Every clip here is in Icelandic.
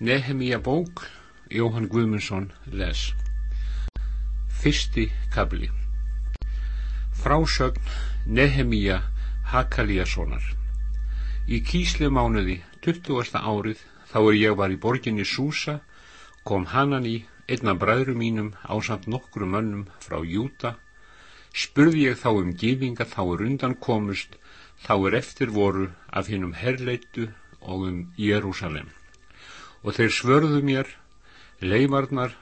Nehemíja bók, Jóhann Guðmundsson les. Fyrsti kabli. Frásögn Nehemíja Hakalíassonar. Í kíslu mánuði, 20. árið, þá er ég var í borginni Súsa, kom Hanani, einna bræðru mínum, á samt nokkru mönnum frá Júta, spurði ég þá um gífinga þá er undan komust, þá er eftir voru af hinnum herleitu og um Jérúsalem og þeir svörðu mér, leimarnar,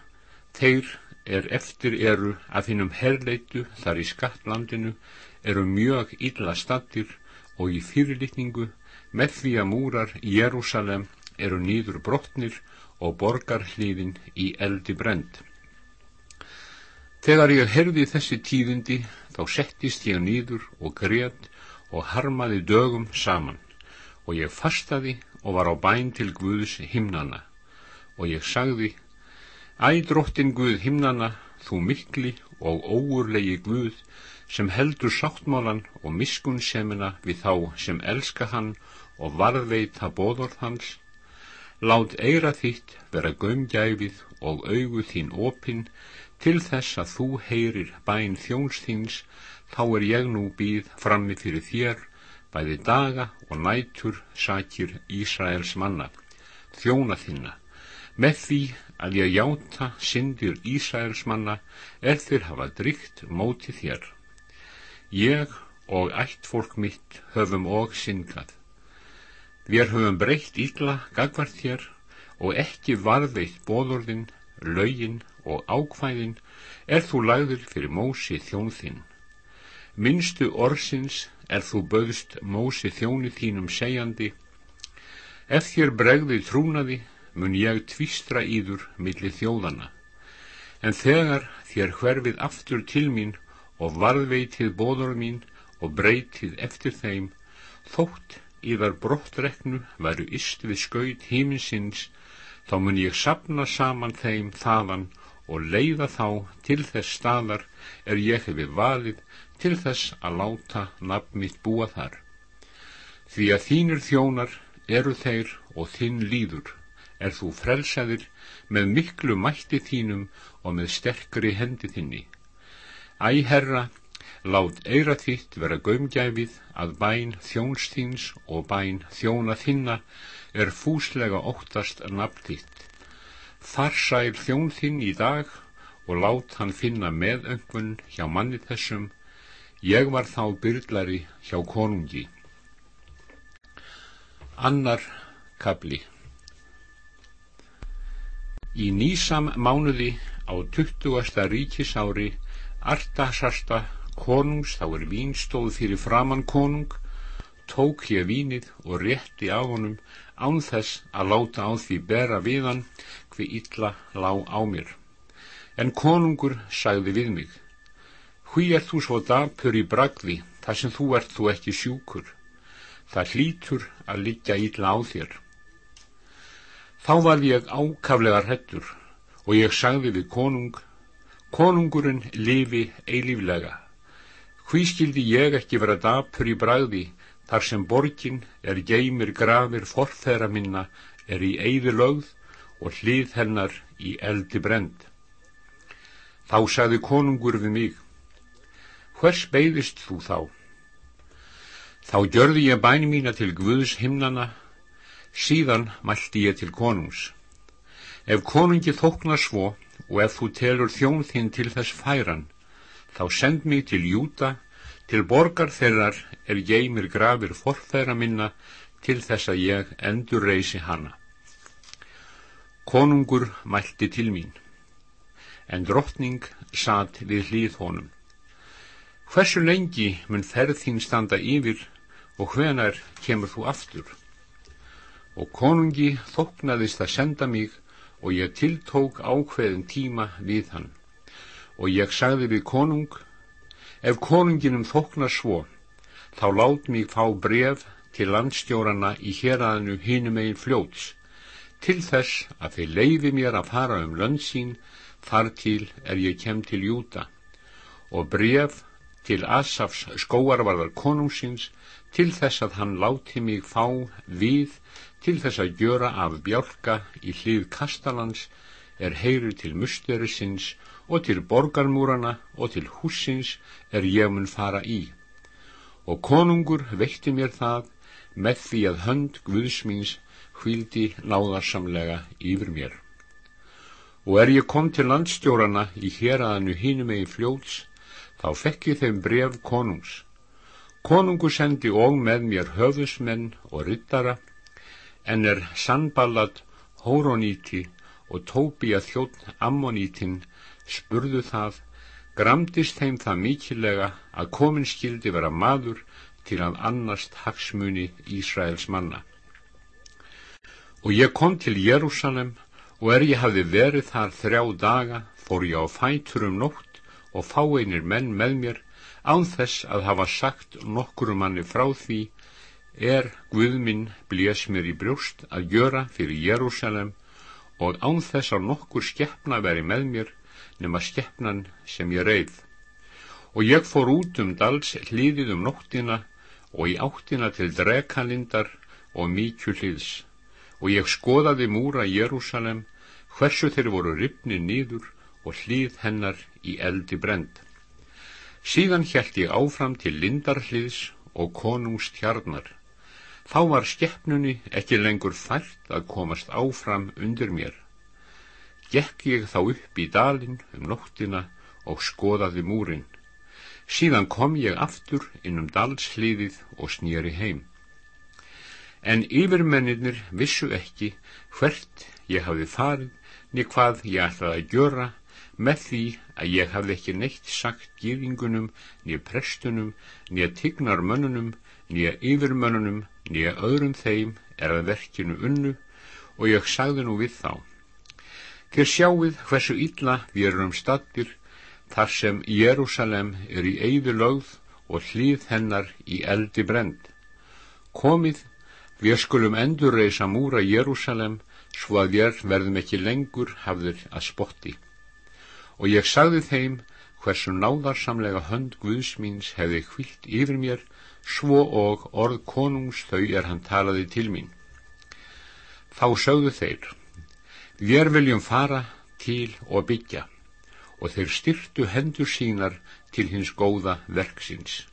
þeir er eftir eru af hinnum herleitu þar í skattlandinu eru mjög illa stattir og í fyrirlitningu með því að múrar í Jérúsalem eru nýður brotnir og borgarhliðin í eldi brend. Þegar ég herði þessi tíðindi þá settist ég nýður og greið og harmaði dögum saman og ég fastaði og var á bæn til Guðs himnana og ég sagði Æ, drottin Guð himnana, þú mikli og óurlegi Guð sem heldur sáttmálan og miskun semina við þá sem elska hann og varðveita bóðorð hans. Lát eira þitt vera gömgæfið og augu þín opinn til þess að þú heyrir bæn þjóns þíns þá er ég nú býð frammi fyrir þér bæði daga og nætur sakir Ísraels manna, þjóna þinna, með því að ég játa syndir Ísraels manna er þér hafa drygt móti þér. Ég og ætt fólk mitt höfum og syngað. Við höfum breytt illa gagvart þér og ekki varðveitt bóðorðin, laugin og ákvæðin er þú lagður fyrir mósi þjón þinn. Minnstu orðsins er þú bauðst mósi þjóni þínum segjandi Ef þér bregði trúnaði mun ég tvístra íður millir þjóðana en þegar þér hverfið aftur til mín og varðveitið bóður mín og breytið eftir þeim þótt yðar brottreknu væru ist við skaut híminsins þá mun ég sapna saman þeim þaðan og leiða þá til þess staðar er ég hefði valið til þess að láta nafn mitt búa þar. Því að þínir þjónar eru þeir og þinn líður, er þú frelsaðir með miklu mætti þínum og með sterkri hendi þinni. Æ, herra, lát eira þitt vera gömgæfið að bæn þjónsþíns og bæn þjóna þinna er fúslega óttast nafn þitt. Þar sæl þjón þinn í dag og lát hann finna meðöngun hjá manni þessum Ég var þá byrlari hjá konungi. Annar kabli Í nýsam mánuði á 20. ríkisári Artasasta konungs þá er vínstóð fyrir framann konung tók ég vínið og rétti á honum án þess að láta á því bera við hann hver illa lág á mér. En konungur sagði við mig Hví er þú svo dapur í bragði, þar sem þú ert þú ekki sjúkur? Það hlýtur að liggja ítla á þér. Þá var ég ákaflega hrettur og ég sagði við konung, konungurinn lifi eilíflega. Hví skildi ég ekki vera dapur í bragði, þar sem borgin er geymir grafir forþæra minna er í eyði lögð og hlið hennar í eldi brend. Þá sagði konungur við mig, hvers beigðist þú þá? Þá gjörði ég bæni mína til Guðs himnana, síðan mælti ég til konungs. Ef konungi þóknar svo og ef þú telur þjón þinn til þess færan, þá send mig til Júta, til borgar þeirrar er ég mér grafir forþæra minna til þess að ég endur reysi hana. Konungur mælti til mín, en drottning satt við hlýð honum. Hversu lengi mun ferð þín standa yfir og hvenar kemur þú aftur? Og konungi þoknaðist að senda mig og ég tiltók ákveðin tíma við hann. Og ég sagði við konung, ef konunginum þoknar svo, þá lát mig fá bref til landstjórarna í héræðinu hinum einn fljóts, til þess að þeir leiði mér að fara um lönnsín, þar til er ég kem til Júta, og bref til Asafs skóarvarðar konungsins til þess að hann láti mig fá við til þess að gjöra af bjálka í hlið kastalans er heyri til musterisins og til borgarmúrana og til húsins er ég mun fara í. Og konungur veitti mér það með því að hönd Guðsmíns hvíldi náðarsamlega yfir mér. Og er ég kom til landstjórana í héræðanu hínum eigi fljóts, þá fekk ég þeim bref konungs. Konungu sendi og með mér höfusmenn og ryttara, en er sannballat hóroníti og tópi að þjótt ammonítin spurðu það, gramdist þeim það mikilega að komin skildi vera maður til að annast hagsmuni Ísraels manna. Og ég kom til Jérúsalem og er ég hafi verið þar þrjá daga fór ég á fætur um nótt og fá einir menn með mér án þess að hafa sagt nokkuru manni frá því er Guðminn blés mér í brjóst að gjöra fyrir Jérúsalem og án þess að nokkur skeppna veri með mér nema skeppnan sem ég reið. Og ég fór út um dals hlýðið um nóttina og í áttina til drekalindar og mikjuhliðs og ég skoðaði múra Jérúsalem hversu þeir voru ripni nýður og hlýð hennar í eldi brend. Síðan hjælt ég áfram til lindarhliðs og konungstjarnar. Þá var skeppnunni ekki lengur fært að komast áfram undir mér. Gekk ég þá upp í dalin um nóttina og skoðaði múrin. Síðan kom ég aftur innum dalsliðið og snýri heim. En yfirmennir vissu ekki hvert ég hafi farið niður hvað ég ætlaði að gjöra með því að ég hafði ekki neitt sagt gýðingunum, niður prestunum, niður tignarmönnunum, niður yfirmönnunum, niður öðrum þeim er að verkinu unnu og ég sagði nú við þá. Þér sjáuð hversu illa við erum stattir þar sem Jérúsalem er í eyðu lögð og hlýð hennar í eldi brend. Komið, við skulum endurreisa múra Jérúsalem svo að við verðum ekki lengur hafður að spotti. Og ég sagði þeim hversu náðarsamlega hönd Guðsmíns hefði hvilt yfir mér svo og orð konungs þau er hann talaði til mín. Þá sögðu þeir, við viljum fara til og byggja og þeir styrtu hendur sínar til hins góða verksins.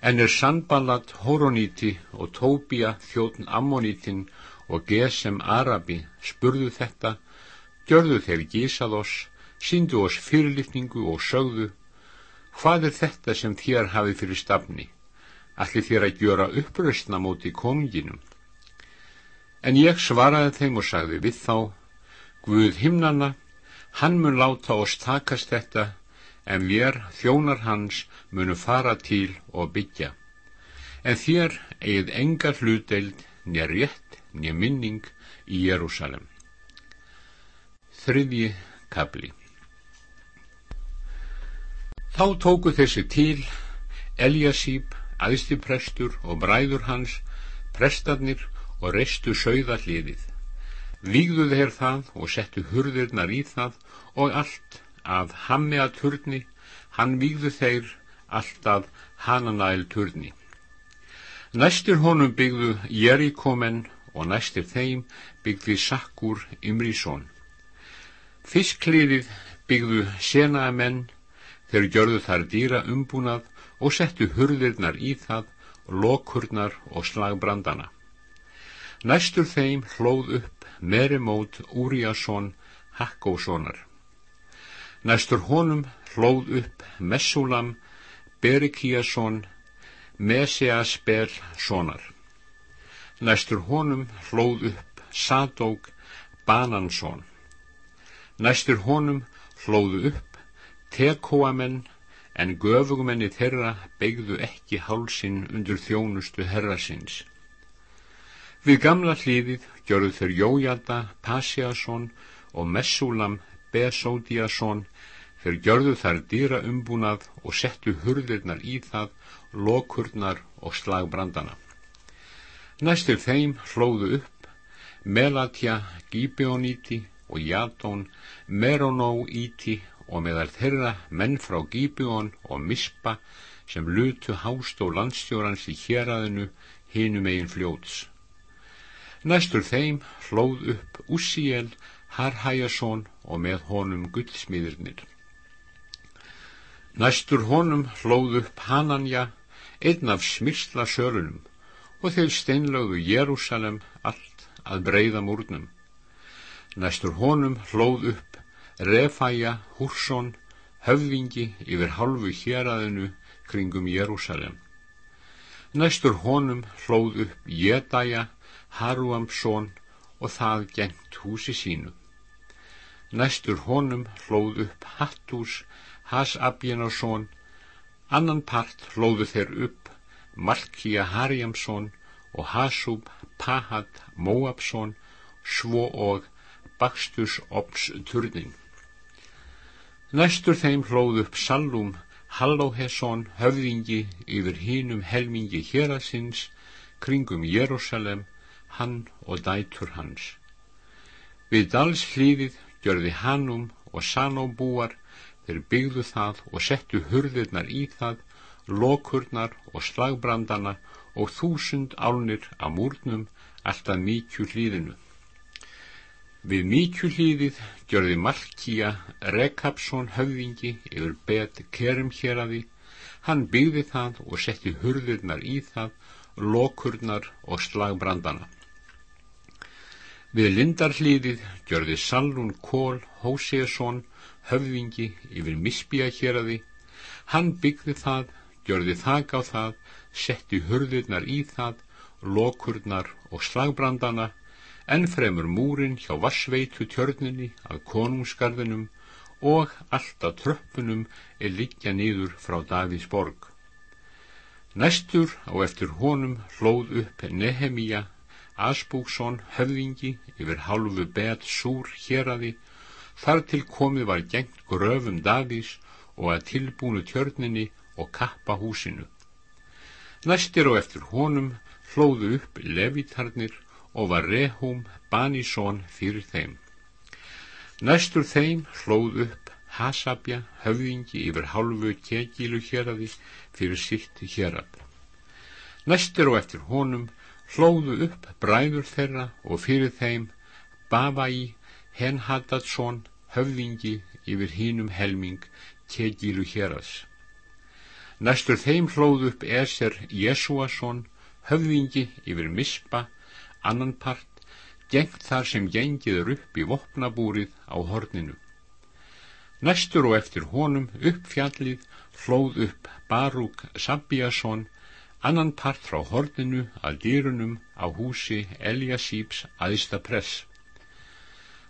En er Sanballat Horoníti og Tóbia þjóðn Ammonítin og Gesem Arabi spurðu þetta, gjörðu þeir gísað oss, síndu oss fyrirlitningu og sögðu, hvað er þetta sem þér hafið fyrir stafni? Allir þér að gjöra uppröstna móti konunginum. En ég svaraði þeim og sagði við þá, Guð himnana, Hann mun láta oss takast þetta en við þjónar hans munu fara til og byggja. En þér eigið enga hluteld nýja rétt nýja minning í Jérúsalem. Þriðji kabli Þá tóku þessi til Eliasíp, aðstiprestur og bræður hans, prestarnir og reistu sögða hliðið vígðu þeir það og settu hurðirnar í það og allt að hammi að turni, hann vígðu þeir allt að hananæl turni. Næstir honum byggðu Jerikomen og næstir þeim byggði Sakkur Imrísson. Fiskliðið byggðu Senaamenn, þeir gjörðu þar dýra umbúnað og settu hurðirnar í það, lokurnar og slagbrandana. Næstur þeim hlóð upp Merimót Úriasson Hakkóssonar. Næstur honum hlóð upp Messulam Berikíasson Mesiasbel sonar. Næstur honum hlóð upp Sadók Banansson. Næstur honum hlóðu upp Tekóamenn en göfugumenni þeirra beigðu ekki hálsin undir þjónustu herrasins. Við gamla hlýðið gjörðu þeir Jójada Pasiasson og Messulam Besódiasson þeir gjörðu þar dýra umbúnað og settu hurðirnar í það, lokurnar og slagbrandana. Næstir þeim hlóðu upp Melatja Gibeoníti og Jadón Meronóíti og meðal þeirra menn frá Gibeon og Mispa sem lutu hást og landstjórans í héræðinu hinum eigin fljóts. Næstur þeim hlóð upp Ussiel, Harhæjason og með honum guldsmíðirnir. Næstur honum hlóð upp Hananja, einn af smyrsla sörunum og þeir steinlögðu Jérúsalem allt að breyða múrnum. Næstur honum hlóð upp Refæja, Húrsson, höfðingi yfir halvu héræðinu kringum Jérúsalem. Næstur honum hlóð upp Jedæja, Haruamsson og það gengt húsi sínu. Næstur honum hlóð upp Hattús, Hasabjenarsson, annan part hlóðu þeir upp Malkija Harjamsson og Hasub Pahat Móabsson, svo og Bakstus Ops Turning. Næstur þeim hlóð upp Sallum Hallóhesson höfðingi yfir hínum helmingi hérasins kringum Jérúsalem, hann og dætur hans. Við dals hlýðið gjörði Hannum og Sanóbúar þeir byggðu það og settu hurðirnar í það, lokurnar og slagbrandana og þúsund álnir af múrnum alltaf mikju hlýðinu. Við Míkjuhlíðið gjörði Malkía Rekapsson höfðingi yfir bet kerum hér að því. Hann byggði það og setti hurðurnar í það, lokurnar og slagbrandana. Við Lindarhlíðið gjörði Sallún Kól Hóseasson höfðingi yfir Misbía hér að því. Hann byggði það, gjörði þak á það, setti hurðurnar í það, lokurnar og slagbrandana ennfremur múrin hjá vassveitu tjörninni að konungsgarðinum og alltaf tröppunum er liggja niður frá Davísborg. Næstur á eftir honum hlóð upp Nehemíja Asbúksson höfðingi yfir hálfu bet súr hér þar til komið var gengt gröfum Davís og að tilbúnu tjörninni og kappa húsinu. Næstir á eftir honum hlóðu upp levitarnir og var Rehum Banísson fyrir þeim. Næstur þeim hlóð upp Hasabja höfðingi yfir hálfu kegilu héradi fyrir sitt hérad. Næstur og eftir honum hlóðu upp bræður þeirra og fyrir þeim Bavai Henhadadsson höfðingi yfir hínum helming kegilu hérads. Næstur þeim hlóð upp Eser Jesuasson höfðingi yfir Mispa annan part, gengt þar sem gengiður upp í vopnabúrið á horninu. Næstur og eftir honum upp fjallið hlóð upp Barúk Sabíasson, annan part frá horninu að dýrunum á húsi Eliasíps aðista press.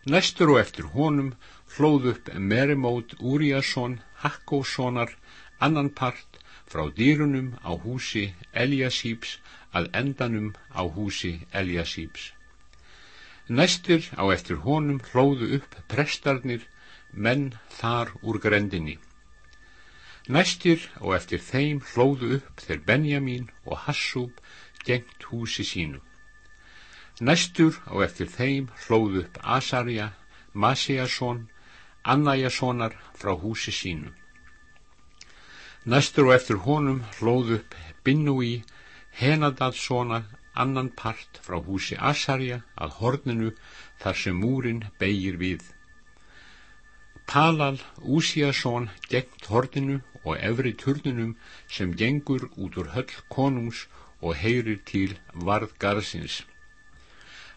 Næstur og eftir honum hlóð upp Merimót Úriasson, Hakkóssonar, annan part frá dýrunum á húsi Eliasíps að endanum á húsi Eliasíps. Næstir á eftir honum hlóðu upp prestarnir, menn þar úr grendinni. Næstir á eftir þeim hlóðu upp þeir Benjamin og Hassúb gengt húsi sínu. Næstur á eftir þeim hlóðu upp Asarja, Masiasson, Annajassonar frá húsi sínu. Næstur og eftir honum hlóð upp Binnúi, Henadadssonar annan part frá húsi Asarja að horninu þar sem múrin beigir við. Palal Úsíasson gengt horninu og efri turnunum sem gengur út úr höll konungs og heyrir til varðgarðsins.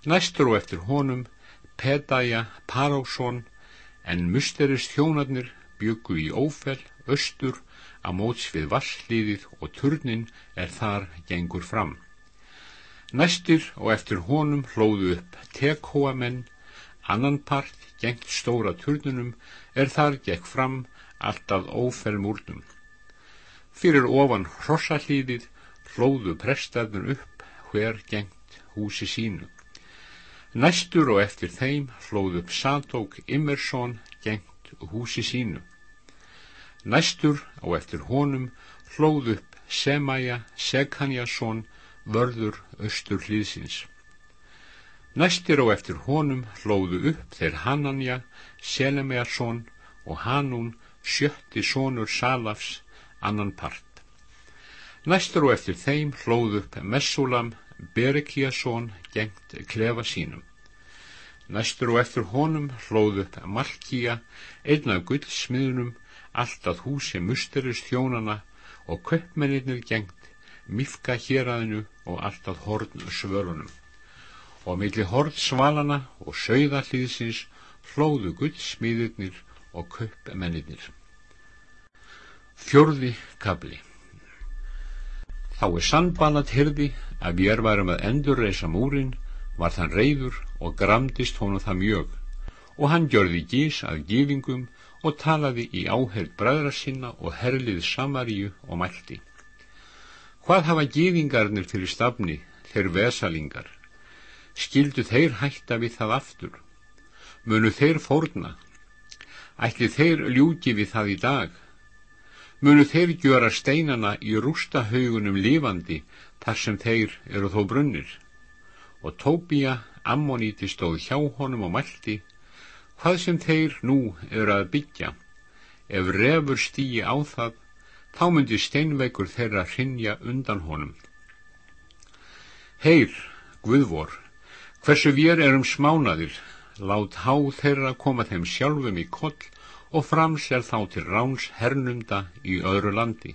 Næstur og eftir honum Pedaja Parósson en musterist hjónarnir byggu í ófell, östur að móts við vassliðið og turnin er þar gengur fram. Næstir og eftir honum hlóðu upp tekhóamenn, annan part gengt stóra turnunum er þar gekk fram alltaf ófermúrnum. Fyrir ofan hrossallíðið hlóðu prestaðnur upp hver gengt húsi sínu. Næstur og eftir þeim hlóðu upp Sadók Immersson gengt húsi sínu. Næstur á eftir honum hlóð upp Semaja Sekhanjason vörður austur hlýðsins. Næstir á eftir honum hlóðu upp þeir Hananja Selemearsson og Hanún sjötti sonur Salafs annan part. Næstur og eftir þeim hlóð upp Messulam, Berekiasón, gengt klefa sínum. Næstur og eftir honum hlóð upp Malkía, einna gullsmiðunum, allt að húsi musterist þjónana og köpmennir gengt mifka héræðinu og allt að horn svörunum. Og milli horn svalana og sögðallíðsins hlóðu gullsmiðurnir og köpmennir. Fjörði kabli Þá er sannbanat hyrði að við varum að endurreisa múrin, var þann reyður og gramdist honum það mjög og hann gjörði gís að gífingum og talaði í áherð bræðra sinna og herlið Samaríu og mælti. Hvað hafa gýðingarnir fyrir stafni, þeir vesalingar? Skildu þeir hætta við það aftur? Munu þeir fórna? Ætli þeir ljúki við það í dag? Munu þeir gjöra steinana í rústahaugunum lifandi þar sem þeir eru þó brunnir? Og Tóbía, Ammoníti stóð hjá honum og mælti, Hvað sem þeir nú eru að byggja, ef refur stýi á það, þá myndi steinveikur þeirra hrinja undan honum. Heyr, Guðvor, hversu við erum smánaðir, lát há þeirra koma þeim sjálfum í koll og framsér þá til ráns hernumda í öðru landi.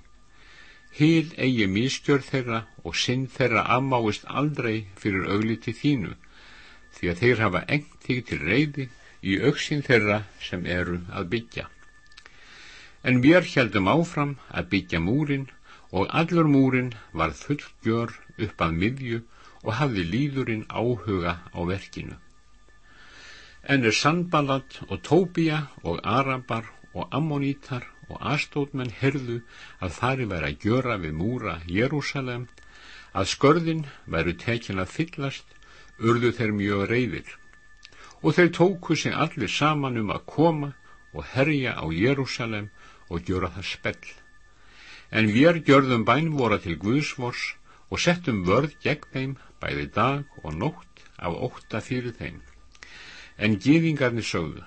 Hil eigi mískjör þeirra og sinn þeirra afmáist aldrei fyrir augliti þínu, því að þeir hafa engt þig til reyði í auksin þeirra sem eru að byggja. En við heldum áfram að byggja múrin og allur múrin var fullgjör upp að miðju og hafði líðurinn áhuga á verkinu. En er Sandbalat og Tóbía og Arabar og Ammonítar og Astótmenn herðu að þari væri að gjöra við múra Jérúsalem, að skörðin væru tekin að fyllast, urðu þeir mjög reyðir og þeir tóku sig allir saman um að koma og herja á Jérúsalem og gjöra það spell. En við gjörðum bænvora til Guðsvors og settum vörð gegn þeim bæði dag og nótt af ótta fyrir þeim. En gýðingarnir sögðu,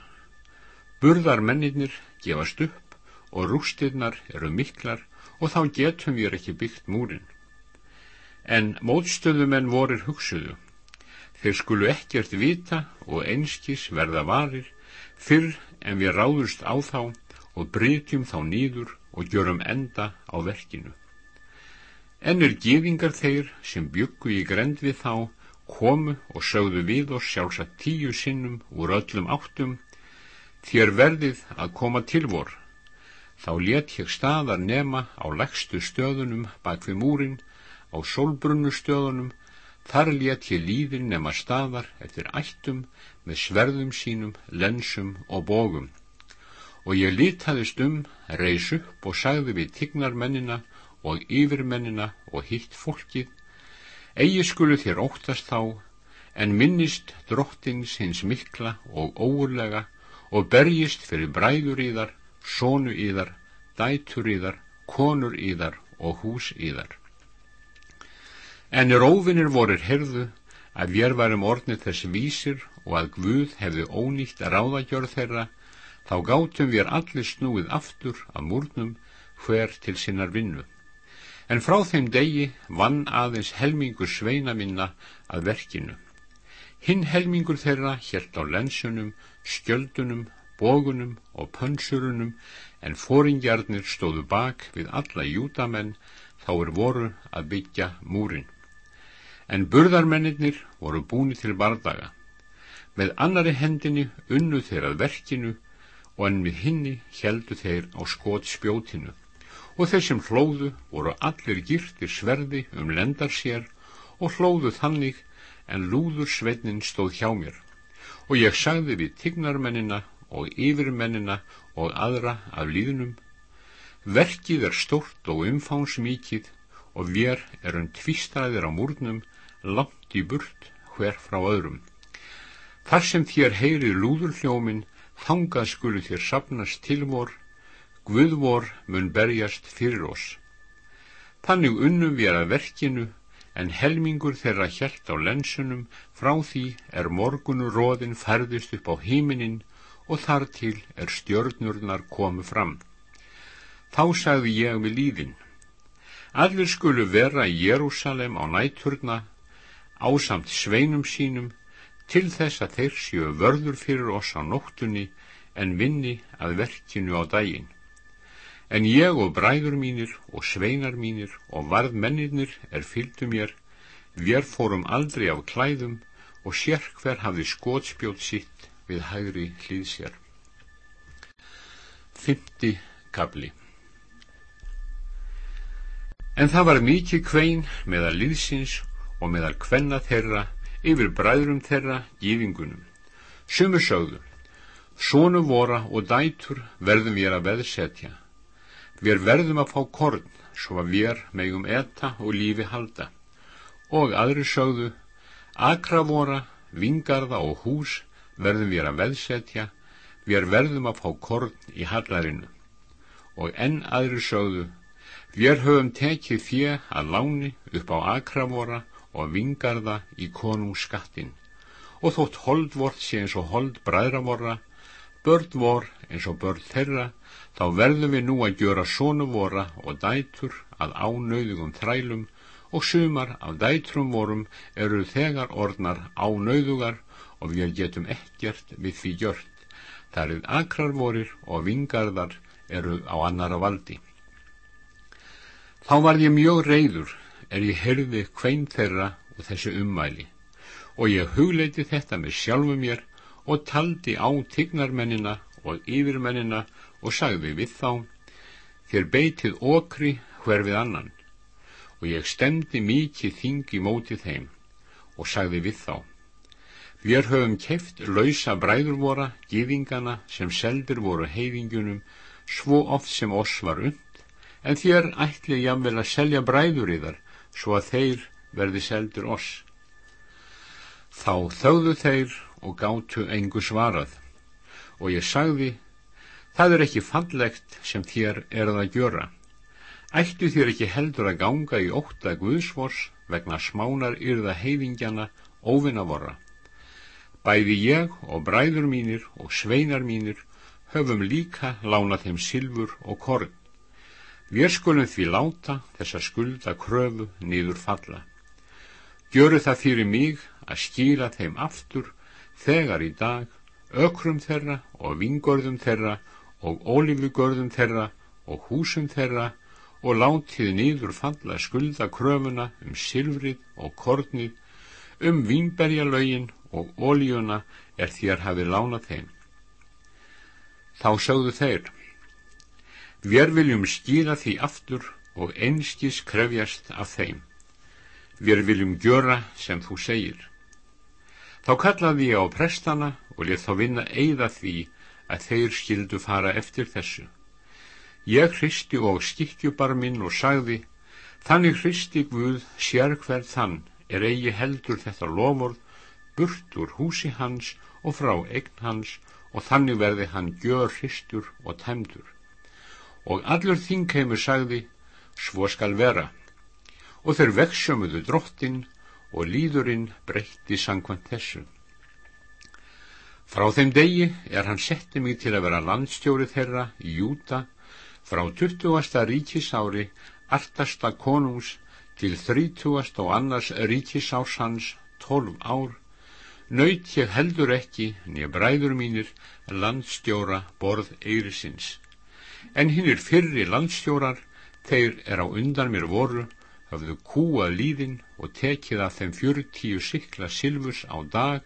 burðar mennirnir gefast upp og rústirnar eru miklar og þá getum við ekki byggt múrin. En mótstöðumenn vorir hugsuðu, Þeir skulu ekkert vita og einskis verða varir fyrr en við ráðust á þá og brytjum þá nýður og gjörum enda á verkinu. En er gíðingar þeir sem byggu í grend við þá komu og sögðu við oss sjálfsagt tíu sinnum úr öllum áttum þér verðið að koma til vor. Þá let ég staðar nema á legstu stöðunum bak við múrin, á solbrunnu stöðunum Þar let ég líðin nema staðar eftir ættum með sverðum sínum, lensum og bógum. Og ég litaðist um, reys upp og sagði við tignarmennina og yfirmennina og hitt fólkið, eigi skulu þér óttast þá, en minnist drottins hins mikla og óurlega og berjist fyrir bræður í þar, sónu í þar, dætur í þar, konur í þar og hús í En rófinir vorir herðu að við varum ornið þess vísir og að Guð hefði ónýtt að ráðagjörð þeirra, þá gátum við allir snúið aftur að múrnum hver til sinnar vinnu. En frá þeim degi vann aðeins helmingur sveina minna að verkinu. Hinn helmingur þeirra helt á lensunum, skjöldunum, bógunum og pönsurunum, en fóringjarnir stóðu bak við alla júdamenn þá er voru að byggja múrin en burðarmennir voru búni til bardaga. Með annari hendinni unnu þeir að verkinu og en við hinni heldu þeir á skot spjótinu og þeir sem hlóðu voru allir girtir sverði um lendar sér og hlóðu þannig en lúður sveitnin stóð hjá mér og ég sagði við tignarmennina og yfirmennina og aðra af líðnum verkið er stort og umfánsmikið og við erum tvistræðir á múrnum langt í burt hver frá öðrum. Þar sem þér heyri lúðurhljómin, þangað skulu þér sapnast til vor, Guðvor mun berjast fyrir oss. Þannig unnum við að verkinu, en helmingur þeirra hjælt á lensunum, frá því er morgunu róðin færðist upp á híminin og þar til er stjörnurnar komu fram. Þá sagði ég við líðin, Allir skulu vera í Jérúsalem á nætturna, ásamt sveinum sínum, til þess að þeir séu vörður fyrir oss á nóttunni en vinni að verkinu á daginn. En ég og bræður mínir og sveinar mínir og varðmennirnir er fylgdu mér, við fórum aldrei af klæðum og sérkver hafði skótspjót sitt við hægri hlýð sér. Fymti kabli En það var mikið kvein meðal liðsins og meðal kvenna þeirra yfir bræðrum þeirra gífingunum. Sumur sögðu, sónu vora og dætur verðum við að veðsetja. Við verðum að fá korn svo að við megum etta og lífi halda. Og aðri sögðu, akra vora, vingarða og hús verðum við að veðsetja. Við verðum að fá korn í hallarinu. Og enn aðri sögðu, Við höfum tekið fjö að láni upp á akravora og vingarða í konungsskattin og þótt hold vort sé eins og hold bræðravora, börn vor eins og börn þeirra, þá verðum við nú að gjöra sónu vora og dætur að ánauðugum þrælum og sumar af dætrum vorum eru þegar orðnar ánauðugar og við getum ekkert við því gjört. Það er akrarvorir og vingarðar eru á annara valdi. Þá var ég mjög reyður er ég herði kvein þeirra og þessu ummæli. Og ég hugleiti þetta með sjálfu mér og taldi á tignarmennina og yfirmennina og sagði við þá þér beitið okri hver við annan. Og ég stemdi mikið þingi mótið þeim og sagði við þá Við höfum keft lausa bræður vora, gýðingana sem seldir voru heiðingunum svo oft sem oss var und en þér ætli jámvel að selja bræður í þar svo að þeir verði seldur oss. Þá þauðu þeir og gáttu engu svarað og ég sagði, það er ekki fallegt sem þér erað að gjöra. Ættu þér ekki heldur að ganga í ótta guðsvors vegna smánar yrða heiðingjana óvinna vorra. Bæði ég og bræður mínir og sveinar mínir höfum líka lánað þeim silfur og korn Við skulum því láta þessa skulda kröfu nýður falla. Gjöru það fyrir mig að skýra þeim aftur þegar í dag ökrum þeirra og vingörðum þeirra og ólífugörðum þeirra og húsum þeirra og látið nýður falla skulda kröfuna um silfrið og kornið, um vínberjalögin og ólíuna er þér hafið lánað þeim. Þá sögðu þeir, Við viljum skýra því aftur og einskis krefjast af þeim. Við viljum gjöra sem þú segir. Þá kallaði ég á prestana og let þá vinna eigða því að þeir skildu fara eftir þessu. Ég hristi og skikkjubar minn og sagði, þannig hristi Guð sér hver þann er eigi heldur þetta loford burt úr húsi hans og frá eign hans og þannig verði hann gjör hristur og tæmdur og allur þingheimur sagði, svo skal vera. Og þeir veksjömuðu drottin og líðurinn breytti sangkvæmt þessu. Frá þeim degi er hann setti mig til að vera landstjóri þeirra í Júta frá 20. ríkisári artasta konungs til 30. og annars ríkisás hans 12 ár nöyt ég heldur ekki nýja bræður mínir landstjóra borð eirisins en hinn er fyrri landstjórar, þeir er á undan mér voru, hafðu kúað líðin og tekið af þeim fjörutíu sikla silfus á dag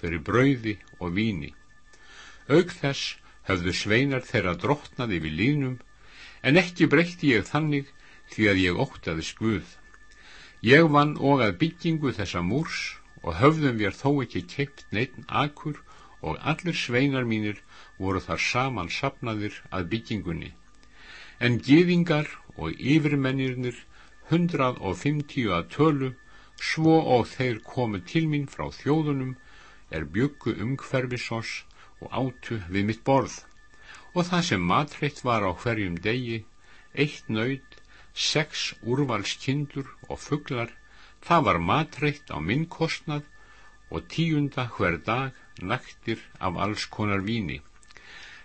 fyrir brauði og víni. Aug þess hafðu sveinar þeirra drottnaði við línum, en ekki breytti ég þannig því að ég óttaði skuð. Ég vann og að byggingu þessa múrs og höfðum við þó ekki keipt neitt akkur og allir sveinar mínir voru þar saman sapnaðir að byggingunni. En gefingar og yfirmennirnir hundrað og fymtíu að tölu, svo og þeir komu til mín frá þjóðunum, er byggu umhverfisós og átu við mitt borð. Og það sem matreitt var á hverjum degi, eitt nöyt, sex úrvalskindur og fugglar, það var matreitt á minn kostnad og tíunda hver dag naktir af alls konar víni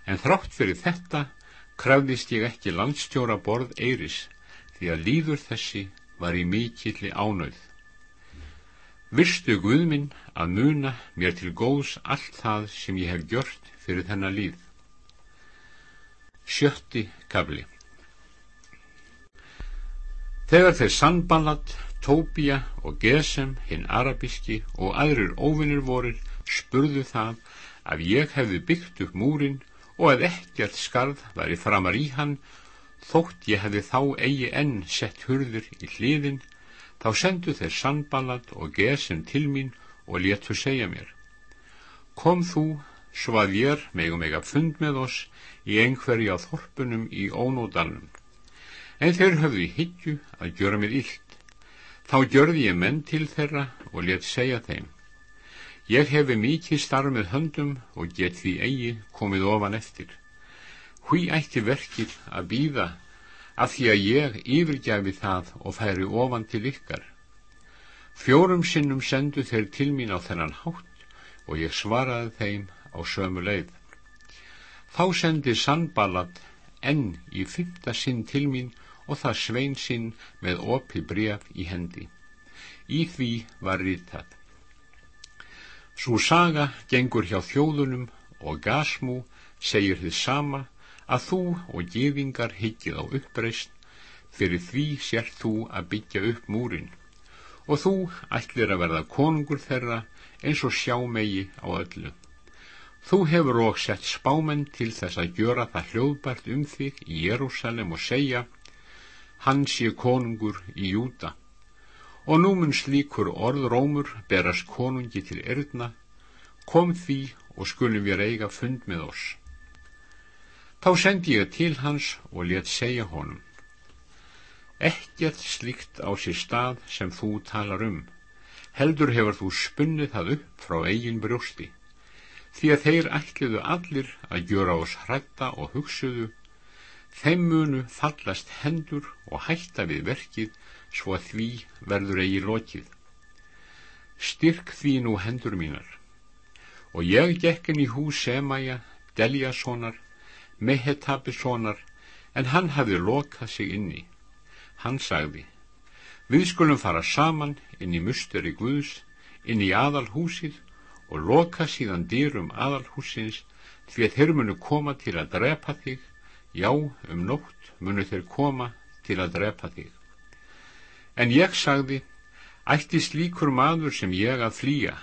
en þrátt fyrir þetta krafðist ég ekki landstjóra borð eiris því að líður þessi var í mikilli ánauð. Virstu Guðminn að muna mér til góðs allt það sem ég hef gjört fyrir þennan líð. Sjötti kabli Þegar þeir sannballat, Tóbía og Gesem, hinn arabíski og aðrir óvinnir vorir spurðu það að ég hefði byggt upp múrin og að ekkert skarð væri framar í hann þótt ég hefði þá eigi enn sett hurður í hliðin þá sendu þeir sannballat og Gesem til mín og letu segja mér Kom þú svo að ég megum eiga fund með oss í einhverju á þorpunum í ónóðanum. En þeir höfðu í higgju að gjöra mér illt. Þá gjörði ég menn til þeirra og let segja þeim. Ég hefi mikið starf með höndum og get því eigi komið ofan eftir. Hví ætti verkið að býða af því að ég yfirgjafi það og færi ofan til ykkar. Fjórum sinnum sendu þeir til mín á þennan hátt og ég svaraði þeim á sömu leið. Þá sendi Sannballat enn í fymta sinn til mín og það svein sinn með opi bref í hendi. Í því var rítað. Svo saga gengur hjá þjóðunum og gasmú segir þið sama að þú og gefingar higgið á uppreist fyrir því sér þú að byggja upp múrin og þú ætlir að verða konungur þeirra eins og sjá megi á öllu. Þú hefur og sett spámenn til þess að gjöra það hljóðbært um þig í Jérúsalem og segja, hann sé konungur í Júta. Og nú mun slíkur orðrómur berast konungi til erðna, kom því og skulum við eiga fund með oss. Þá sendi ég til hans og let segja honum, ekkert slíkt á sér stað sem þú talar um, heldur hefur þú spunnið það upp frá eigin brjósti. Því að þeir ætluðu allir að gjöra ás hrætta og hugsuðu, þeim munu fallast hendur og hætta við verkið svo því verður eigi lokið. Styrk því nú hendur mínar. Og ég gekkin í hús Semaja, Deljasonar, Mehetabisonar, en hann hafði lokað sig inni. Hann sagði, við skulum fara saman inn í musteri Guðs, inn í aðal húsið og loka síðan dýrum aðalhúsins því að þeir munu koma til að drepa þig, já, um nótt munu þeir koma til að drepa þig. En ég sagði, ætti slíkur maður sem ég að flýja,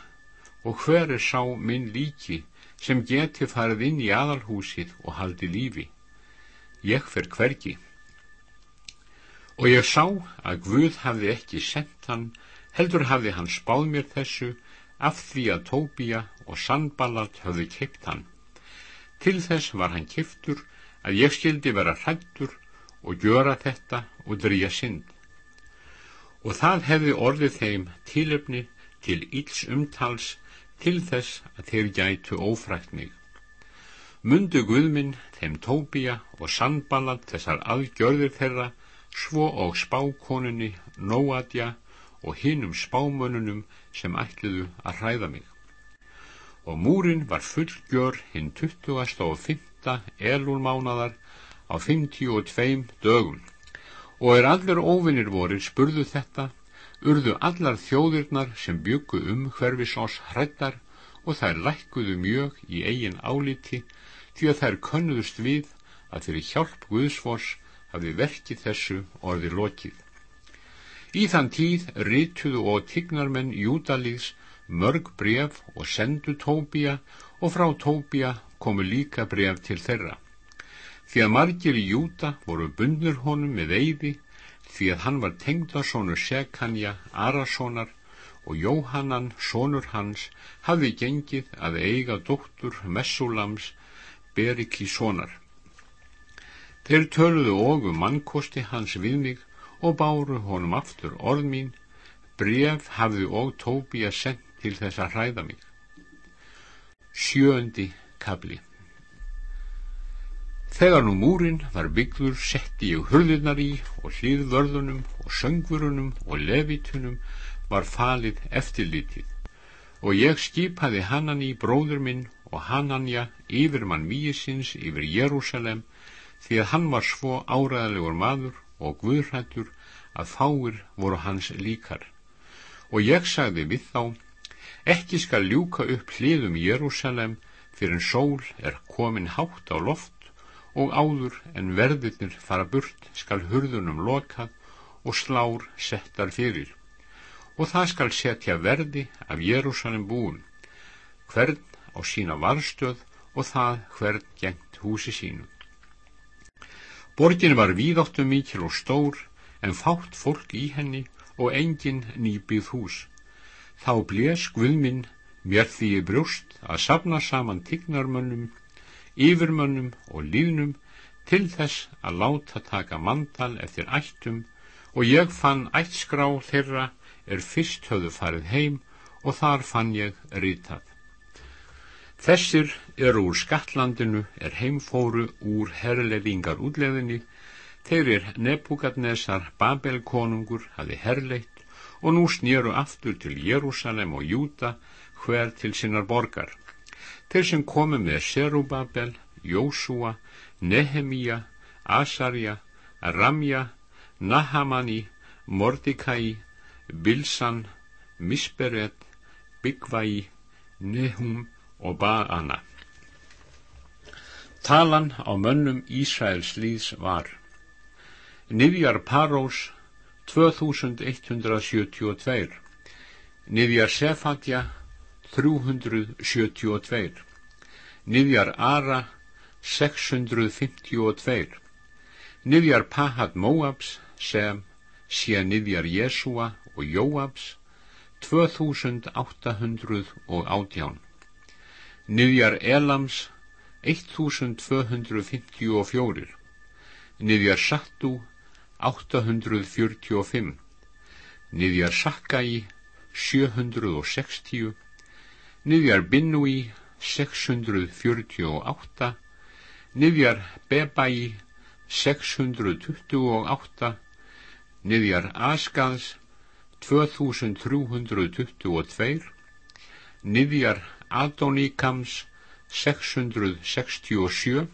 og hver er sá minn líki sem geti farið inn í aðalhúsið og haldi lífi. Ég fer hvergi. Og ég sá að Guð hafði ekki sendt hann, heldur hafði hann spáð mér þessu af því að Tóbía og Sannballat höfðu kipt hann. Til þess var hann kiptur að ég skildi vera hrættur og gjöra þetta og drýja synd. Og það hefði orðið þeim tílefni til íls umtals til þess að þeir gætu ófrækt mig. Mundu Guðminn þeim Tóbía og Sannballat þessar aðgjörðir þeirra svo og spákonunni Nóadja og hinnum spámönunum sem ætluðu að hræða mig. Og múrin var fullgjör hinn 20. og 5. elúlmánadar á 52 dögum. Og er allir óvinnir vorir spurðu þetta, urðu allar þjóðirnar sem byggu um hverfis oss hrættar og þær lækkuðu mjög í eigin áliti því að þær könnuðust við að fyrir hjálp Guðsfors hafi verkið þessu orði lokið. Í þann tíð rituðu og tignarmenn Júdalíðs mörg bref og sendu Tóbía og frá Tóbía komu líka bref til þeirra. Því að margir í Júda voru bundnir honum með eyði því að hann var tengdasónur Sekanja Arasonar og Jóhannan, sónur hans, hafði gengið að eiga dóttur Messulams Berikísonar. Þeir töluðu og um mannkosti hans við mig og báru honum aftur orð mín, bref hafði og Tóbi að send til þess að hræða mig. Sjöndi kabli Þegar nú múrin var byggður setti ég hurðirnar í og hlýðvörðunum og söngvurunum og levitunum var falið eftirlítið og ég skipaði Hanani bróður minn og Hananja yfir mann mýisins yfir Jérúsalem því að hann var svo áræðalegur maður og guðrættur að fáir voru hans líkar. Og ég sagði við þá, ekki skal ljúka upp hliðum Jérúsalem fyrir en sól er komin hátt á loft og áður en verðirnir fara burt skal hurðunum lokað og slár settar fyrir. Og það skal setja verði af Jérúsalem búin, hvern á sína varstöð og það hvern gengt húsi sínu. Borgin var víðáttu mikil og stór, en fátt fólk í henni og engin nýbyggð hús. Þá blés Guðminn mér því brjóst að sapna saman tignarmönnum, yfirmönnum og líðnum til þess að láta taka mandal eftir ættum og ég fann ættskrá þeirra er fyrst höfðu farið heim og þar fann ég rítað. Þessir eru úr Skatlandinu er heimfóru úr herrleiðingar útleðinni, þeir er Nebukadnesar Babelkonungur hafi herleitt og nú snýru aftur til Jérúsalem og Júta hver til sinnar borgar. Þeir sem komu með Serubabel, Jósúa, Nehemíja, Asarja, Ramja, Nahamani, Mordecai, Bilsan, Misperet, Byggvægi, Nehum, og Baana. Talan á mönnum Ísraels líðs var Nifjar Parós 2172 Nifjar Sefatja 372 Nifjar Ara 652 Nifjar Pahat Móabs sem sé Nifjar Jesúa og Jóabs 2818 Niðjar Elams 1254 Niðjar Sattu 845 Niðjar Sakkai 760 Niðjar Binnui 648 Niðjar Bebai 628 Niðjar Askaðs 2322 Niðjar Adoníkams 667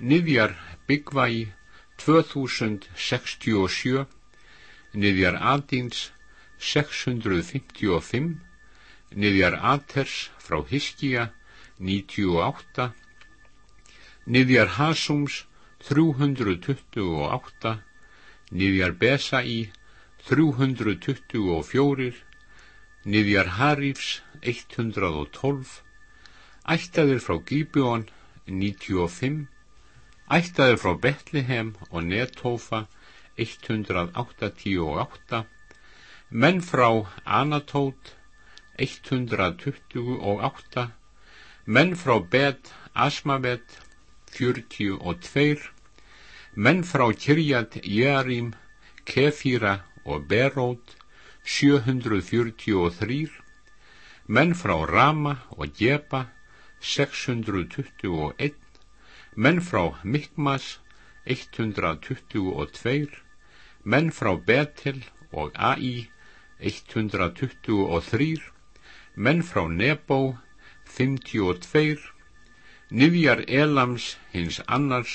Niðjar Byggvægi 2067 Niðjar Adins 655 Niðjar Aters frá Hiskija 98 Niðjar Hasums 328 Niðjar Besai 324 Niðjar Harifs 112 Ættaðir frá Gíbjón 95 Ættaðir frá Betlehem og Netófa 188 Menn frá Anatót 128 Menn frá Bet Asmavet 42 Menn frá Kirjat Jérim Kefíra og Berót 743 menn frá Rama og Jeba 621 menn frá Mikmas 122 menn frá Betel og Ai 123 menn frá Nebo 52 Nifjar Elams hins annars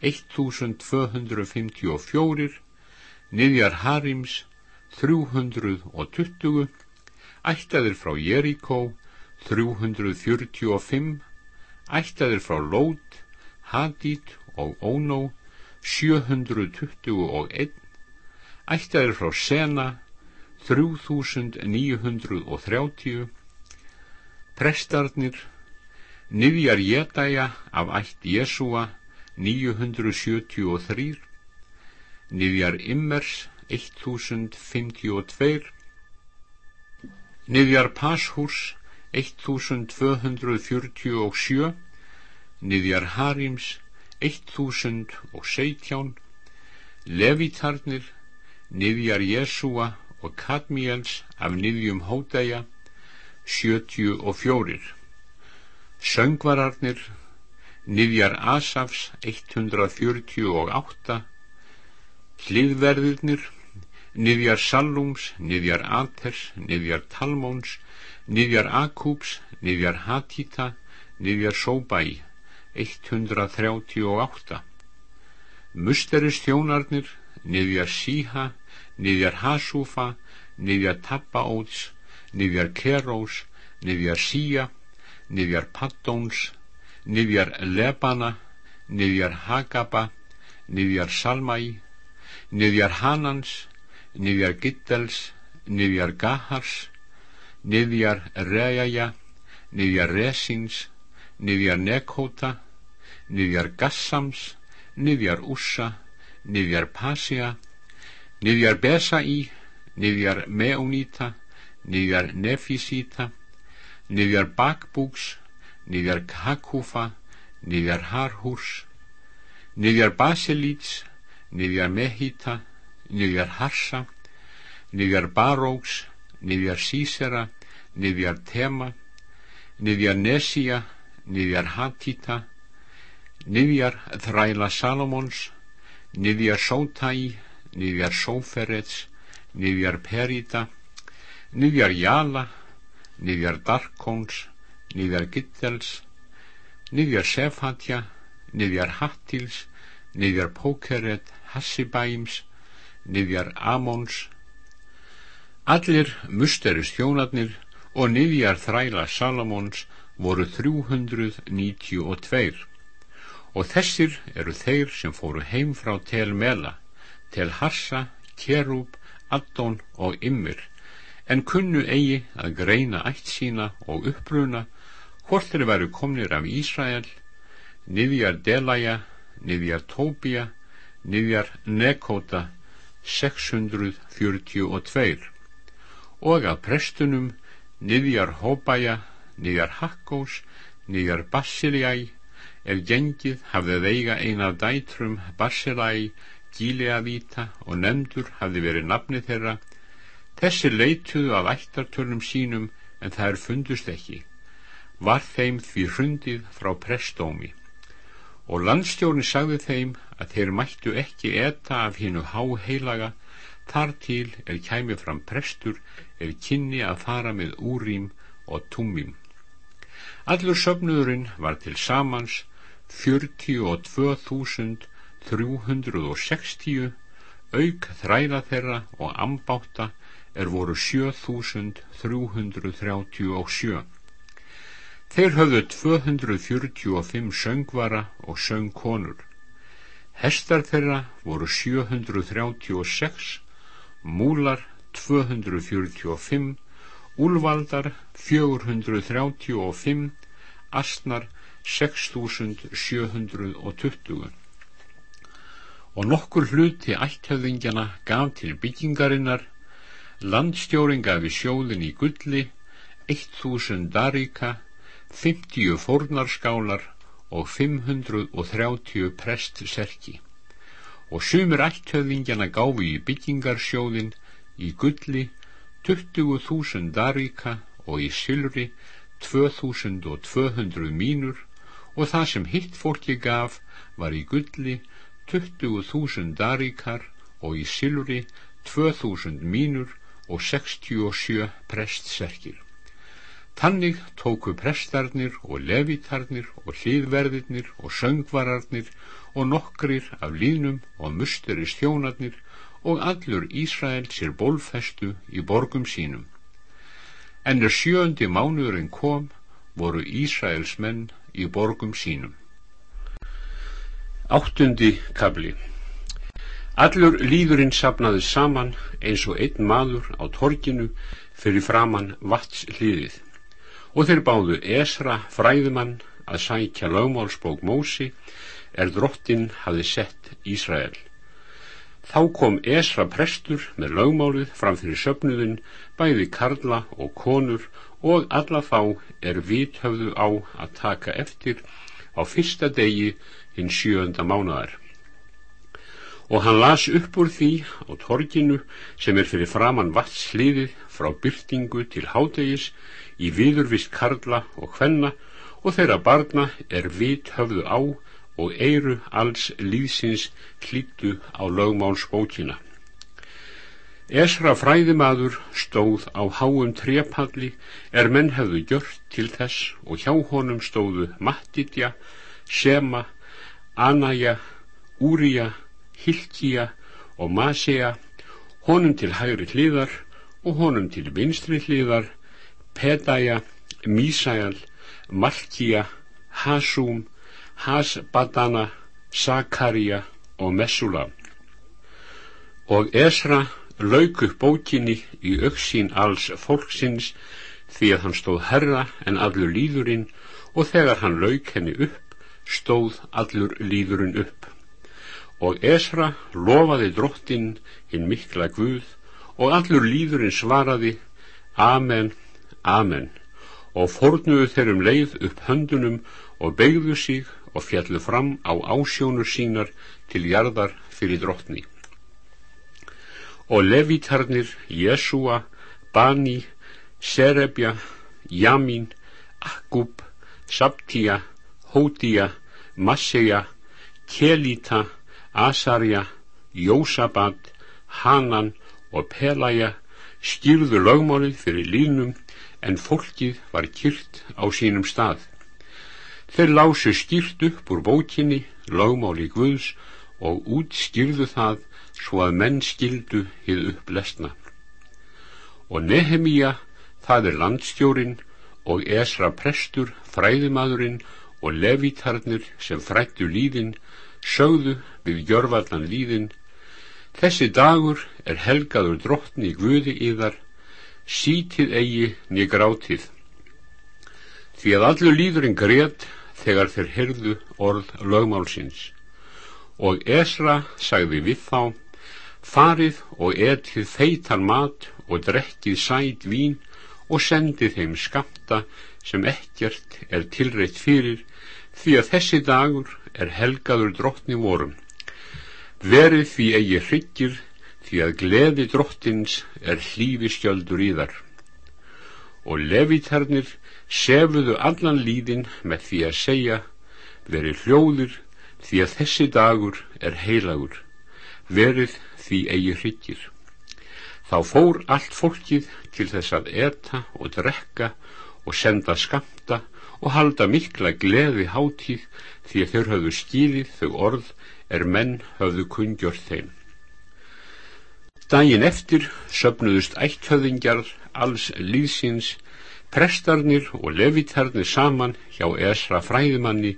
1254 Nifjar Harims 320 ættaðir frá Jeríkó 345, ættaðir frá Lót, Hadít og Ónó 721, ættaðir frá Sena 3930, prestarnir, Nifjar Jedæja af ætt Jésúa 973, Nifjar Immers 1052, Niðjar Pashús 1247, Niðjar Harims 1017, Levitarnir, Niðjar Jesúa og Kadmiels af Niðjum Hódæja 74, Söngvararnir, Niðjar Asafs 148, Hliðverðirnir niðjar Sallúms, niðjar Aters, niðjar Talmóns, niðjar Akúps, niðjar Hatita, niðjar Sóbæ, 138. Musteristjónarnir, niðjar Síha, niðjar Hasúfa, niðjar Tabbaóts, niðjar Kerós, niðjar Sía, niðjar Paddóns, niðjar Lebana, niðjar Hagaba, niðjar Salmæ, niðjar Hanans, niðjar Gittels, niðjar Gahars, niðjar Rejaja, niðjar Resins, niðjar Nekóta, niðjar Gassams, niðjar Ússa, niðjar Pasja, niðjar Besai, niðjar Meunita, niðjar Nefisíta, niðjar Bakbúks, niðjar Hakufa, niðjar Harhúrs, niðjar Basilíts, niðjar Mehita, niðjar Harsa, niðjar Baróks, niðjar Sísera, niðjar Tema, niðjar Nesía, niðjar Hatita, niðjar Þræla Salomons, niðjar Sótæ, niðjar Sóferets, niðjar Perita, niðjar Jala, niðjar Darkóns, niðjar Gittels, niðjar Sefatja, niðjar Hattils, niðjar Pókeret, Hassibæms, niðjar Amons, allir musteris þjónarnir og niðjar þræla Salomons voru 392 og þessir eru þeir sem fóru heim frá Tel Mela, Tel Harsa, Kerúb, Addon og Ymmir, en kunnu eigi að greina ætt sína og uppbruna hvort þeir veru komnir af Ísrael, niðjar Delaja, niðjar Tóbia, niðjar Nekóta, 642 og að prestunum niðjar Hóbaja, niðjar Hakkós, niðjar Basiljæ, ef gengið hafði veiga eina dætrum Barselæ, Gíleavíta og nefndur hafði verið nafni þeirra þessi leituðu af ættartörnum sínum en það er fundust ekki. Var þeim því hrundið frá prestómi og landstjórin sagði þeim að þeir mættu ekki eta af hinnu háheilaga þar til er kæmi fram prestur er kynni að fara með úrým og túmim allur söfnuðurinn var til samans 42.360 auk þræla þeirra og ambáta er voru 7.337 þeir höfðu 245 söngvara og söngkonur. Hestar þeirra voru 736 múlar 245 úlvaldar 435 astnar 6720 og nokkur hluti ætthöfðingjana gaf til byggingarinnar landstjórin gafi sjóðin í gulli 1000 daríka 50 fórnarskálar og 530 prestserki. Og sumir ætthöfðingjana gáfi í byggingarsjóðin í gulli 20.000 daríka og í sylri 2200 mínur. Og það sem hitt fólki gaf var í gulli 20.000 daríkar og í siluri 2.000 mínur og 67 prestserkir. Tannig tóku prestarnir og levitarnir og hlýðverðirnir og söngvararnir og nokkrir af línum og musteris þjónarnir og allur Ísrael sér bólfestu í borgum sínum. En er sjöndi mánuðurinn kom, voru Ísraels menn í borgum sínum. Áttundi kabli Allur líðurinn sapnaði saman eins og einn maður á torkinu fyrir framann vatslíðið og þeir báðu Esra fræðumann að sækja lögmálsbók Mósi er drottin hafi sett Ísrael. Þá kom Esra prestur með lögmálið fram fyrir söpnuðin bæði karla og konur og alla þá er vit höfðu á að taka eftir á fyrsta degi hinn sjönda mánuðar. Og hann las upp úr því á torginu sem er fyrir framann vatnsliðið frá byrtingu til hádegis í viðurvist karla og hvenna og þeirra barna er vit höfðu á og eiru alls líðsins hlýttu á lögmálsbókina. Esra fræðimaður stóð á háum trepalli er menn hefðu gjört til þess og hjá honum stóðu Mattidja, Sema, Anaja, Úrija, Hilkija og Masea, honum til hægri hlýðar og honum til vinstri hlýðar, Pedaja, Mísæal, Malkija, Hasúm, Hasbadana, Sakarja og Messula. Og Esra lauk upp bókinni í auksín alls fólksins því að hann stóð herra en allur líðurinn og þegar hann lauk henni upp stóð allur líðurinn upp. Og Esra lofaði drottin hinn mikla Guð og allur líðurinn svaraði Amen, Amen. Og fornuðu þeir um leið upp höndunum og beigðu sig og fjallu fram á ásjónur sínar til jarðar fyrir drottni. Og levítarnir Jésúa, Bani, Serebja, Jamin, Akkub, Sabtía, Hótía, Masseja, Kelíta, Asarja, Jósabat, Hanan og Pelaja skýrðu lögmálið fyrir línum en fólkið var kýrt á sínum stað. Þeir lásu skýrt upp úr bókinni lögmáli Guðs og útskýrðu það svo að menn skildu hið upplesna. Og Nehemíja, það er landstjórin og Esra prestur, fræðumadurinn og levítarnir sem frættu líðin, sögðu við gjörvallan líðin, þessi dagur er helgaður drottni guði yðar, sítið eigi niður grátið. Því að allur líðurinn greiðt þegar þeir herðu orð lögmálsins. Og Esra sagði við þá, farið og etið feitan mat og drekkið sæt vín og sendið þeim skamta sem ekkert er tilreitt fyrir því að þessi dagur er helgaður drottni vorum. Verið því eigi hryggir því að gleði drottins er hlífi skjöldur í þar. Og levitarnir sefuðu allan líðin með því að segja verið hljóður því að þessi dagur er heilagur. Verið því eigi hryggir. Þá fór allt fólkið til þess að eta og drekka og senda skamta og halda mikla gleði hátíð því að þeir höfðu skýlið þau orð er menn höfðu kungjörð þeim. Dægin eftir söpnuðust ætthöðingjar alls líðsins, prestarnir og levitarnir saman hjá Esra fræðimanni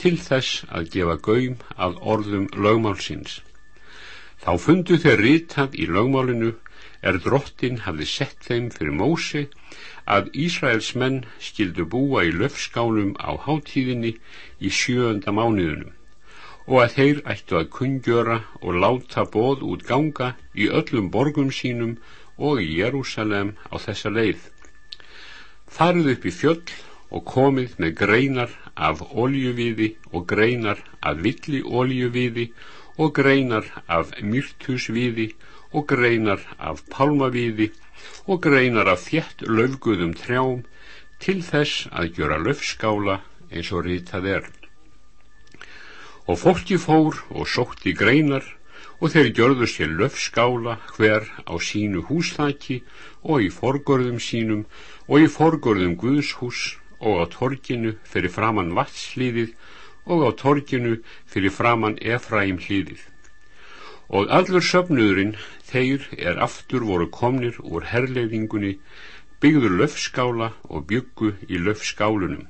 til þess að gefa gaum að orðum lögmálsins. Þá fundu þeir ritað í lögmálinu er drottin hafði sett þeim fyrir Mósi að Ísraels menn skildu búa í löfskálum á hátíðinni í sjöönda mánuðunum og að þeir ættu að kungjöra og láta bóð út ganga í öllum borgum sínum og í Jérúsalem á þessa leið. Farið upp í fjöll og komið með greinar af oljuviði og greinar af villi oljuviði og greinar af myrtusviði og greinar af pálmaviði og greinar af þjett löfguðum trjám til þess að gjöra löfskála eins og ritað er. Og fólki fór og sótti greinar og þeir gjörðu sér löfskála hver á sínu húsþaki og í forgörðum sínum og í forgörðum Guðshús og á torkinu fyrir framann vatslíðið og á torginu fyrir framann Efraim hlýðið. Og allur söfnuðurinn, þeir er aftur voru komnir úr herleiðingunni, byggður löfskála og byggu í löfskálunum.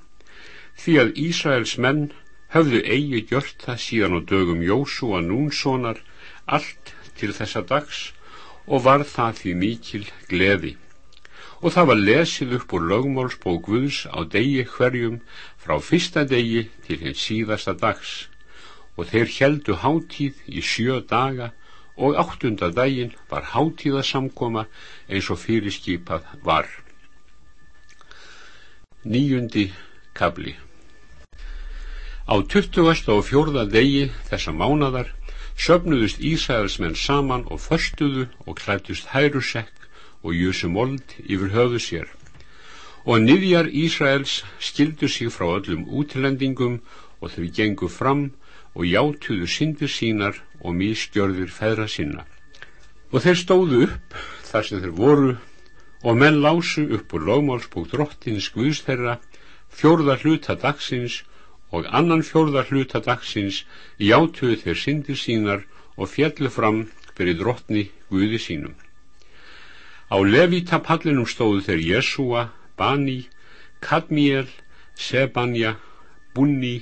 Því að Ísraels menn höfðu eigi gjört það síðan á dögum Jósúa núnsonar allt til þessa dags og var það því mikil gleði og það var lesið upp úr lögmálsbók Guðs á degi hverjum frá fyrsta degi til hins síðasta dags og þeir heldu hátíð í sjö daga og áttunda daginn var hátíðasamkoma eins og fyrirskipað var. Nýjundi kabli Á 20. og fjórða degi þessa mánadar söfnuðust Ísæðarsmenn saman og förstuðu og klættust hærusekk og jusu mold yfir höfu sér. Og niðjar Ísraels skildu sig frá öllum útlendingum og þau gengu fram og játuðu syndir sínar og mískjörðir feðra sinna. Og þeir stóðu upp þar sem þeir voru og menn lásu upp úr lógmálsbúk drottins Guðs þeirra fjórða hluta dagsins og annan fjórða hluta dagsins játuðu þeir syndir sínar og fjallu fram fyrir drottni Guði sínum. Á levítapallinum stóðu þeir Jésúa, Bani, Kadmiel, Sebanja, Bunni,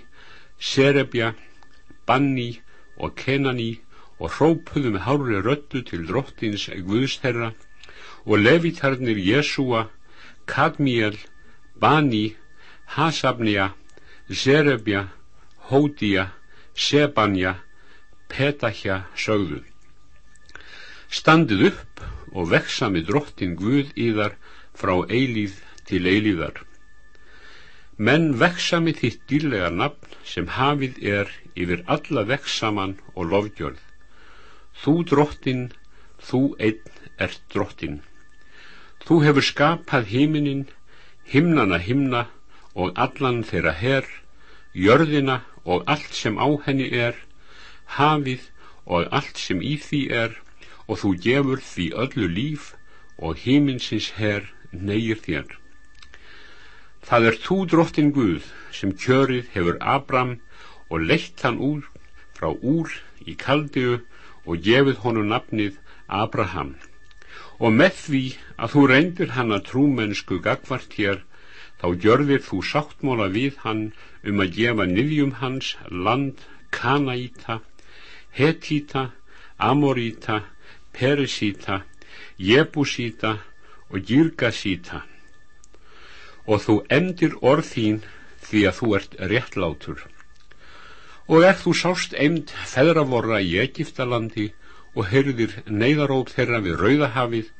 Serebja, Banni og Kenani og hrópuðu með hárli röttu til drottins Guðsterra og levitarnir Jésúa, Kadmiel, Bani, Hasabnia, Serebja, Hódija, Sebanja, Petahja sögðu. Standið upp og veksami drottin Guð í þar frá eilíð til eilíðar. Menn veksami þitt dýrlega nafn sem hafið er yfir alla veksaman og lofgjörð. Þú drottin, þú einn ert drottin. Þú hefur skapað himinin, himnana himna og allan þeirra herr, jörðina og allt sem á henni er, hafið og allt sem í því er, og þú gefur því öllu líf og himinsins herr neyir þér. Það er þú drottin Guð sem kjörið hefur Abram og leitt hann úr frá úr í kaldiðu og gefið honu nafnið Abraham og með því að þú reyndir hann að trúmennsku gagvart hér þá gjörðir þú sáttmóla við hann um að gefa niðjum hans land Kanaíta, Hetíta, Amoríta, Perisíta, Jebusíta og Girgasíta og þú endir orð þín því að þú ert réttlátur. Og er þú sást eind feðravorra í Egiptalandi og heyrðir neyðaróp þeirra við Rauðahafið,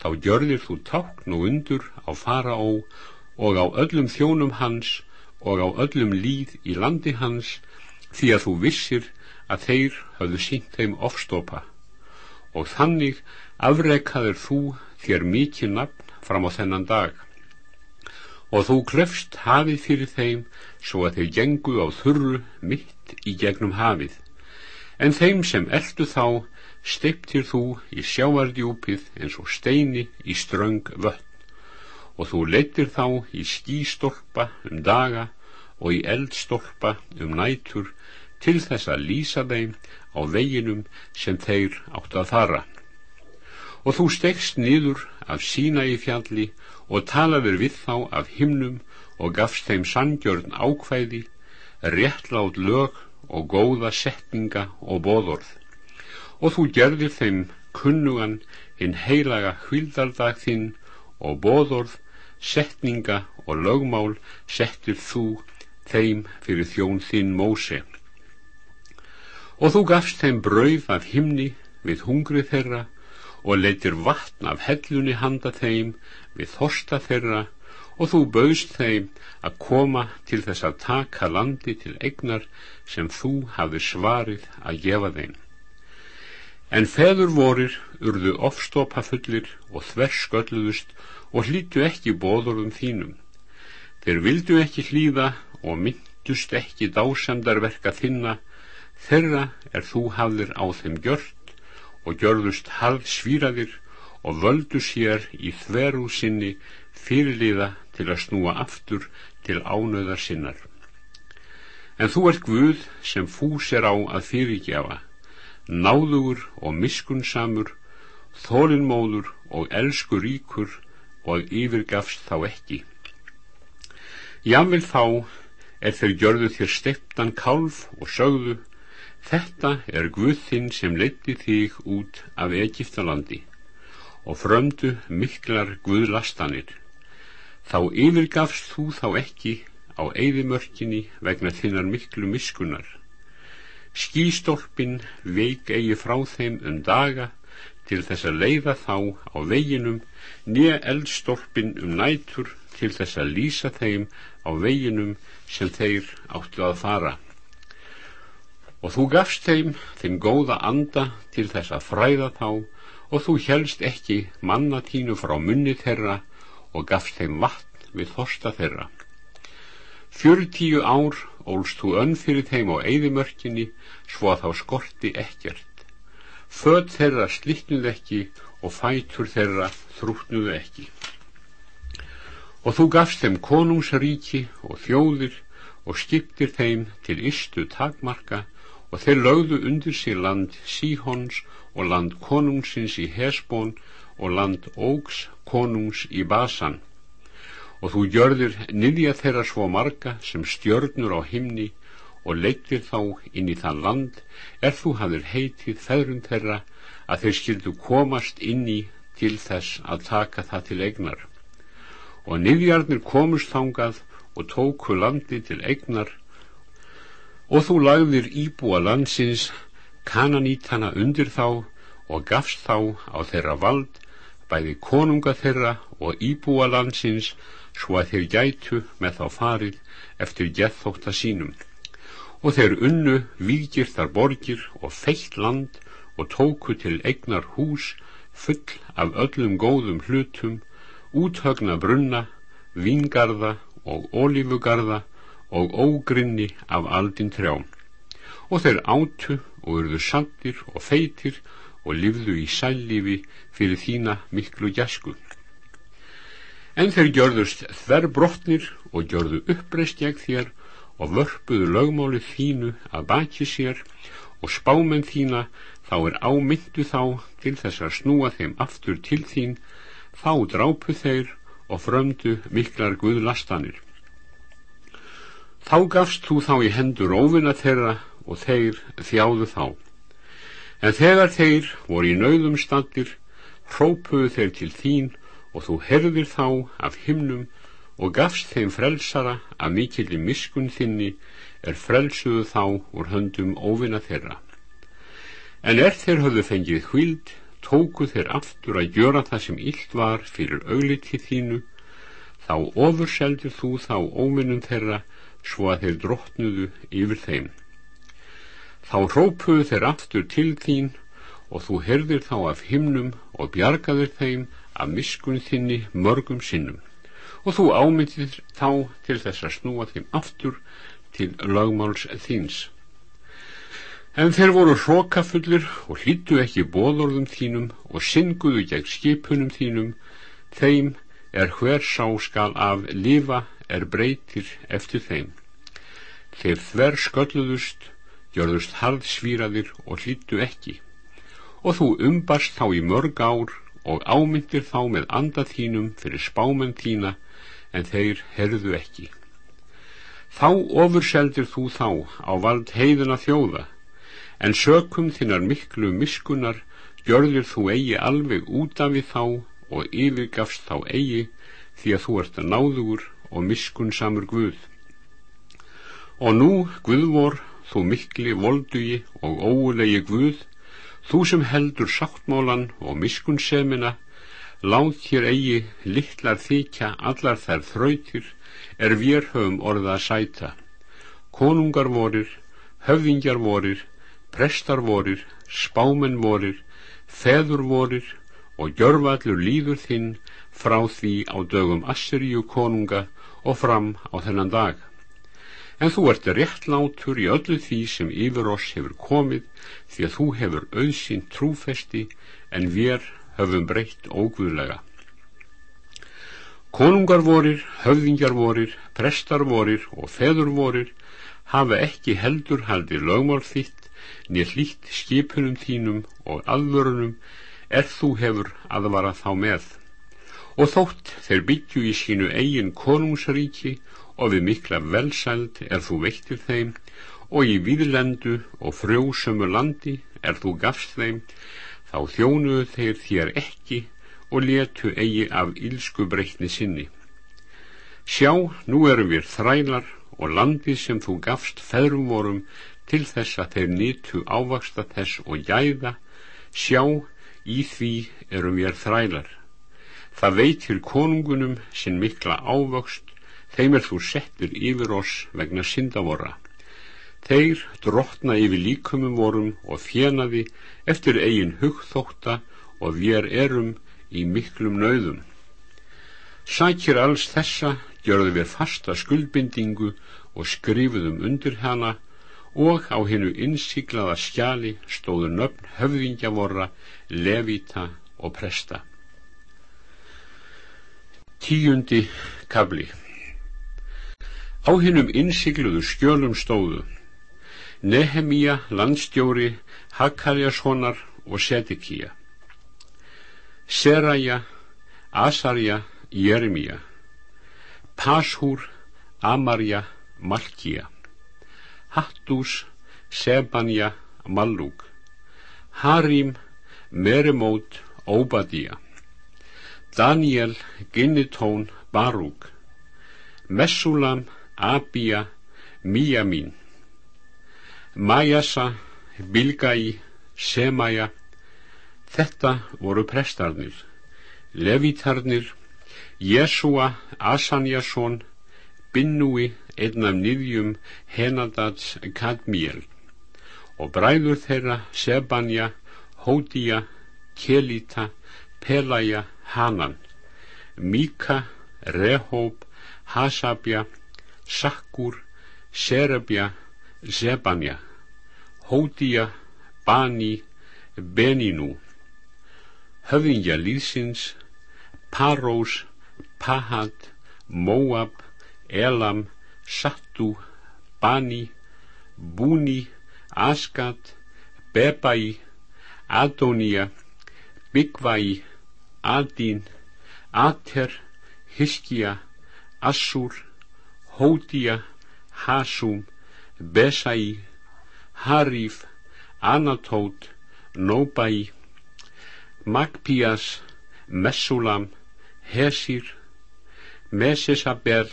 þá gjörðir þú tákn og undur á faraó og á öllum þjónum hans og á öllum líð í landi hans, því að þú vissir að þeir höfðu sínt þeim ofstopa. Og þannig afreikaður þú þér mikið nafn fram á þennan dag og þú klefst hafið fyrir þeim svo að þeir gengu á þurru mitt í gegnum hafið. En þeim sem eldu þá steiptir þú í sjáardjúpið eins og steini í ströng vött og þú leittir þá í skístolpa um daga og í eldstolpa um nætur til þess að lýsa þeim á veginum sem þeir áttu að fara. Og þú stegst niður af sína í fjalli og talaður við þá af himnum og gafst þeim sandjörn ákvæði, réttlátt lög og góða setninga og bóðorð. Og þú gerðir þeim kunnugan hinn heilaga hvildardag þinn og bóðorð, setninga og lögmál settir þú þeim fyrir þjón þinn Móse. Og þú gafst þeim brauð af himni við hungri þeirra og leitir vatn af hellunni handa þeim við þorsta þeirra og þú bauðst þeim að koma til þess að taka landi til egnar sem þú hafði svarið að gefa þeim. En feður vorir urðu ofstopafullir og þverskölluðust og hlýtu ekki bóðurum þínum. Þeir vildu ekki hlýða og myndust ekki dásendarverka þinna, þeirra er þú hafðir á þeim gjört og gjörðust harð svíraðir og völdu sér í þveru sinni fyrirliða til að snúa aftur til ánöðar sinnar. En þú ert Guð sem fús er á að fyrirgefa, náðugur og miskunnsamur, þólinnmóður og elsku ríkur og yfirgafst þá ekki. Jável þá er þeir gjörðu þér steftan kálf og sögðu Þetta er Guð þinn sem leiti þig út af Egiptalandi og frömdu miklar Guðlastanir. Þá yfirgafst þú þá ekki á eigðimörkinni vegna þinnar miklu miskunar. Skístolpin veik eigi frá þeim um daga til þess að leiða þá á veginum, nýja eldstolpin um nætur til þess að lýsa þeim á veginum sem þeir áttu að fara og þú gafst þeim þeim góða anda til þess að fræða þá og þú helst ekki manna tínu frá munni þeirra og gafst þeim vatn við þorsta þeirra. Fjörtíu ár ólst þú önn fyrir þeim á eigðimörkinni svo að þá skorti ekkert. Född þeirra slittnuð ekki og fætur þeirra þrútnuð ekki. Og þú gafst þeim konungsríki og þjóðir og skiptir þeim til ystu takmarka og þeir lögðu undir sig land Síhons og land konungsins í Hesbón og land Ógs konungs í Basan. Og þú gjörðir niðja þeirra svo marga sem stjörnur á himni og leittir þá inn í það land er þú hafðir heitið feðrun þeirra að þeir skildu komast inn í til þess að taka það til eignar. Og niðjarnir komust þangað og tóku landi til eignar. Og þú lagðir íbúa landsins kananítana undir þá og gafst þá á þeirra vald bæði konunga þeirra og íbúa landsins svo að þeir gætu með þá farið eftir gethóta sínum. Og þeir unnu víkir þar borgir og feitt land og tóku til eignar hús full af öllum góðum hlutum úthögna brunna, vingarða og ólífugarða og ógrinni af aldin trjám og þeir átu og urðu sandir og feitir og livðu í sællifi fyrir þína miklu gæsku en þeir gjörðust þver brotnir og gjörðu uppreist gegn þér og vörpuðu lögmáli þínu að baki sér og spámenn þína þá er ámyndu þá til þess að snúa þeim aftur til þín þá drápu þeir og frömdu miklar guðlastanir Þá gafst þú þá í hendur óvinna þeirra og þeir þjáðu þá. En þegar þeir voru í nauðum standir, hrópuðu þeir til þín og þú herðir þá af himnum og gafst þeim frelsara að mikill í miskun þinni er frelsuðu þá úr höndum óvinna þeirra. En er þeir höfðu fengið hvild, tóku þeir aftur að gjöra það sem illt var fyrir auglitið þínu, þá ofurseldir þú þá óvinnum þeirra svo að þeir drottnuðu yfir þeim. Þá hrópuðu þeir aftur til þín og þú herðir þá af himnum og bjargaður þeim af miskun þinni mörgum sinnum og þú ámyndir þá til þess að snúa þeim aftur til lagmáls þíns. En þeir voru hrókafullir og hlýttu ekki bóðorðum þínum og synguðu gegn skipunum þínum, þeim er hver sá skal af lifa er breytir eftir þeim. Þeir þver skölluðust, gjörðust harðsvíraðir og hlýttu ekki. Og þú umbast þá í mörg ár og ámyndir þá með anda þínum fyrir spámenn þína en þeir herðu ekki. Þá ofurseldir þú þá á vald heiðuna þjóða, en sökum þinnar miklu miskunar gjörðir þú eigi alveg út af við þá og yfirgafst þá eigi því að þú ert að náðugur og miskun samur Guð. Og nú, Guðvor, þú mikli voldugi og óulegi Guð, þú sem heldur sáttmálan og miskun semina, láð hér eigi littlar þykja allar þær þrautir er við höfum orða að sæta. Konungar vorir, höfðingjar vorir, prestar vorir, spámen vorir, feður vorir og gjörvallur líður þinn frá því á dögum Asseríu konunga og fram á þennan dag. En þú ert réttlátur í öllu því sem yfir oss hefur komið því að þú hefur auðsinn trúfesti en við höfum breytt óguðlega. Konungar vorir, höfðingjar vorir, prestar vorir og feður vorir hafa ekki heldur haldið lögmál þitt nér hlýtt skipunum þínum og aðvörunum er þú hefur aðvara þá með og þótt þeir byggju í sínu eigin konungsríki og við mikla velsæld er þú veittir þeim og í viðlendu og frjósömu landi er þú gafst þeim. Þá þjónuðu þeir þér ekki og letu eigi af ílsku breytni sinni. Sjá, nú erum við þrælar og landið sem þú gafst feðrum vorum til þess að þeir nýtu ávaksta þess og jæða. Sjá, í því erum við þrælar. Það veitir konungunum sinn mikla ávöxt, þeim er þú settur yfir oss vegna syndavora. Þeir drotna yfir líkumum vorum og fjenaði eftir eigin hugþókta og við erum í miklum nauðum. Sækir alls þessa gjörðu við fasta skuldbindingu og skrifuðum undir hana og á hennu innsiklaða skjali stóðu nöfn höfðingja vorra, levita og presta. Tíundi kabli Á hinnum innsigluðu skjölum stóðu Nehemíja, landstjóri, Hakkarjassonar og Sedekía Seraja Asarja Jeremia Pashúr Amarja Malkía Hattús Sebanja Mallúk Harim Meremót Óbadía Daniel Ginnitón Barúk Messulam Abía Míamín Majasa Bilgæ Semaja Þetta voru prestarnir. Levítarnir Jésúa Asanjason Binnúi einn af nýðjum Henadats Kadmiel. Og bræður þeirra Sebanja Hódía Kelita Pelaja Hanan. Míka Rehóp Hasabja Sakkur Serebja Zebanja Hódía Bani Beninu. Höfðingja líðsins Parós Pahad Moab Elam Sattu Bani Búni Asgat Bebai Adónia Byggvæi Adín Ater Hiskja Assúr Hódía Hasúm Besai Haríf Anatót Nóbæi Magpías Messulam Hesir Mesesabel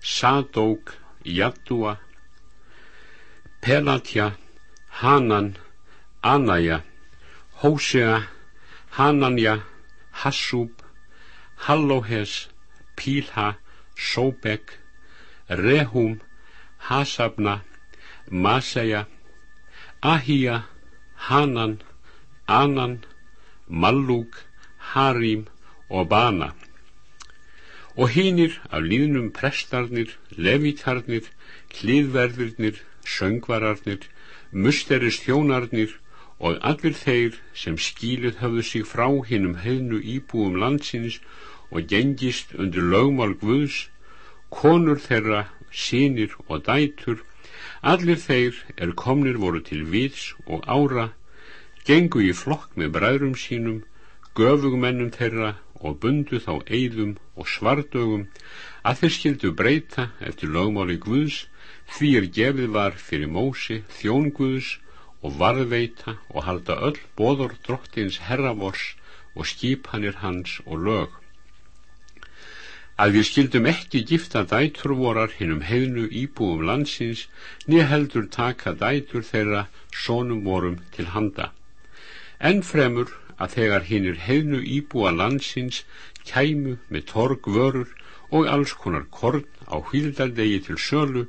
Sadók Jadúa Pelatja Hanan Anaja Hósea Hananja Hassúb Hallóhes Pílha Sóbek Rehum Hasabna Maseja Ahía Hanan Anan Mallúk Harim og Bana. Og hínir af líðnum prestarnir, levítarnir, hlýðverðirnir, söngvararnir, musterist hjónarnir og allir þeir sem skíluð hafðu sig frá hinnum hefnu íbúum landsins og gengist undir lögmál Guðs, konur þeirra, sínir og dætur, allir þeir er komnir voru til viðs og ára, gengu í flokk með bræðrum sínum, göfugmennum þeirra og bundu þá eigðum og svardögum að þeir skildu breyta eftir lögmáli Guðs því er gefið var fyrir Mósi þjón Guðs og varðveita og halda öll bóður drottins herravors og skipanir hans og lög. Að við skildum ekki gifta dætur vorar hinnum heiðnu íbúum landsins niður heldur taka dætur þeirra sónum vorum til handa. En fremur að þegar hinnir hefnu íbúa landsins kæmu með torg vörur og alls konar korn á hvíldardegi til sölu,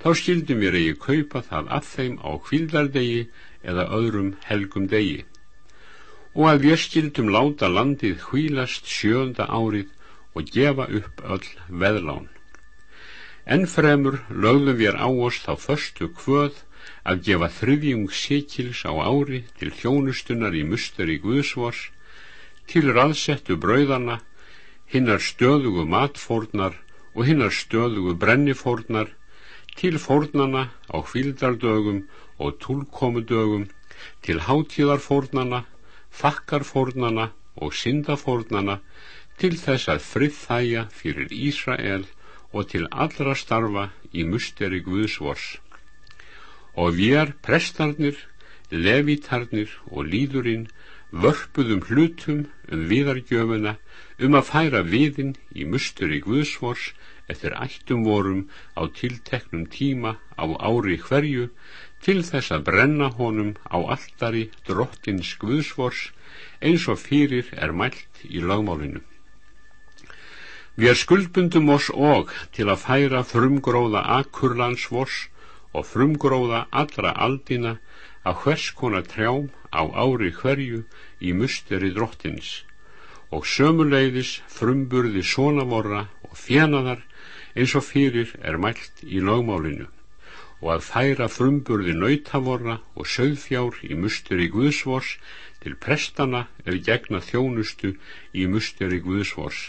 þá skildum við reyði kaupa það að þeim á hvíldardegi eða öðrum helgum degi. Og að við skildum láta landið hvílast sjönda árið og gefa upp öll veðlán. En fremur lögðum við á oss þá förstu kvöð að gefa þriðjung sikils á ári til þjónustunar í musteri Guðsvors, til raðsettu brauðana, hinnar stöðugu matfórnar og hinnar stöðugu brennifórnar, til fórnana á hvildardögum og túlkomudögum, til hátíðarfórnana, þakkarfórnana og syndafórnana, til þess að friðþæja fyrir Ísrael og til allra starfa í musteri Guðsvors og við prestarnir, levitarnir og líðurinn vörpuðum hlutum um viðargjöfuna um að færa viðin í musteri Guðsvors eftir ættum vorum á tilteknum tíma á ári hverju til þess að brenna honum á alltari drottins Guðsvors eins og fyrir er mælt í lagmálinu. Við skuldbundum oss og til að færa frumgróða akkurlandsvors og frumgróða allra aldina af hvers konar trjám á ári hverju í musteri drottins. Og sömuleiðis frumburði sonavorra og fjenaðar eins og fyrir er mælt í lögmálinu. Og að færa frumburði nautavorra og söðfjár í musteri Guðsvors til prestana er gegna þjónustu í musteri Guðsvors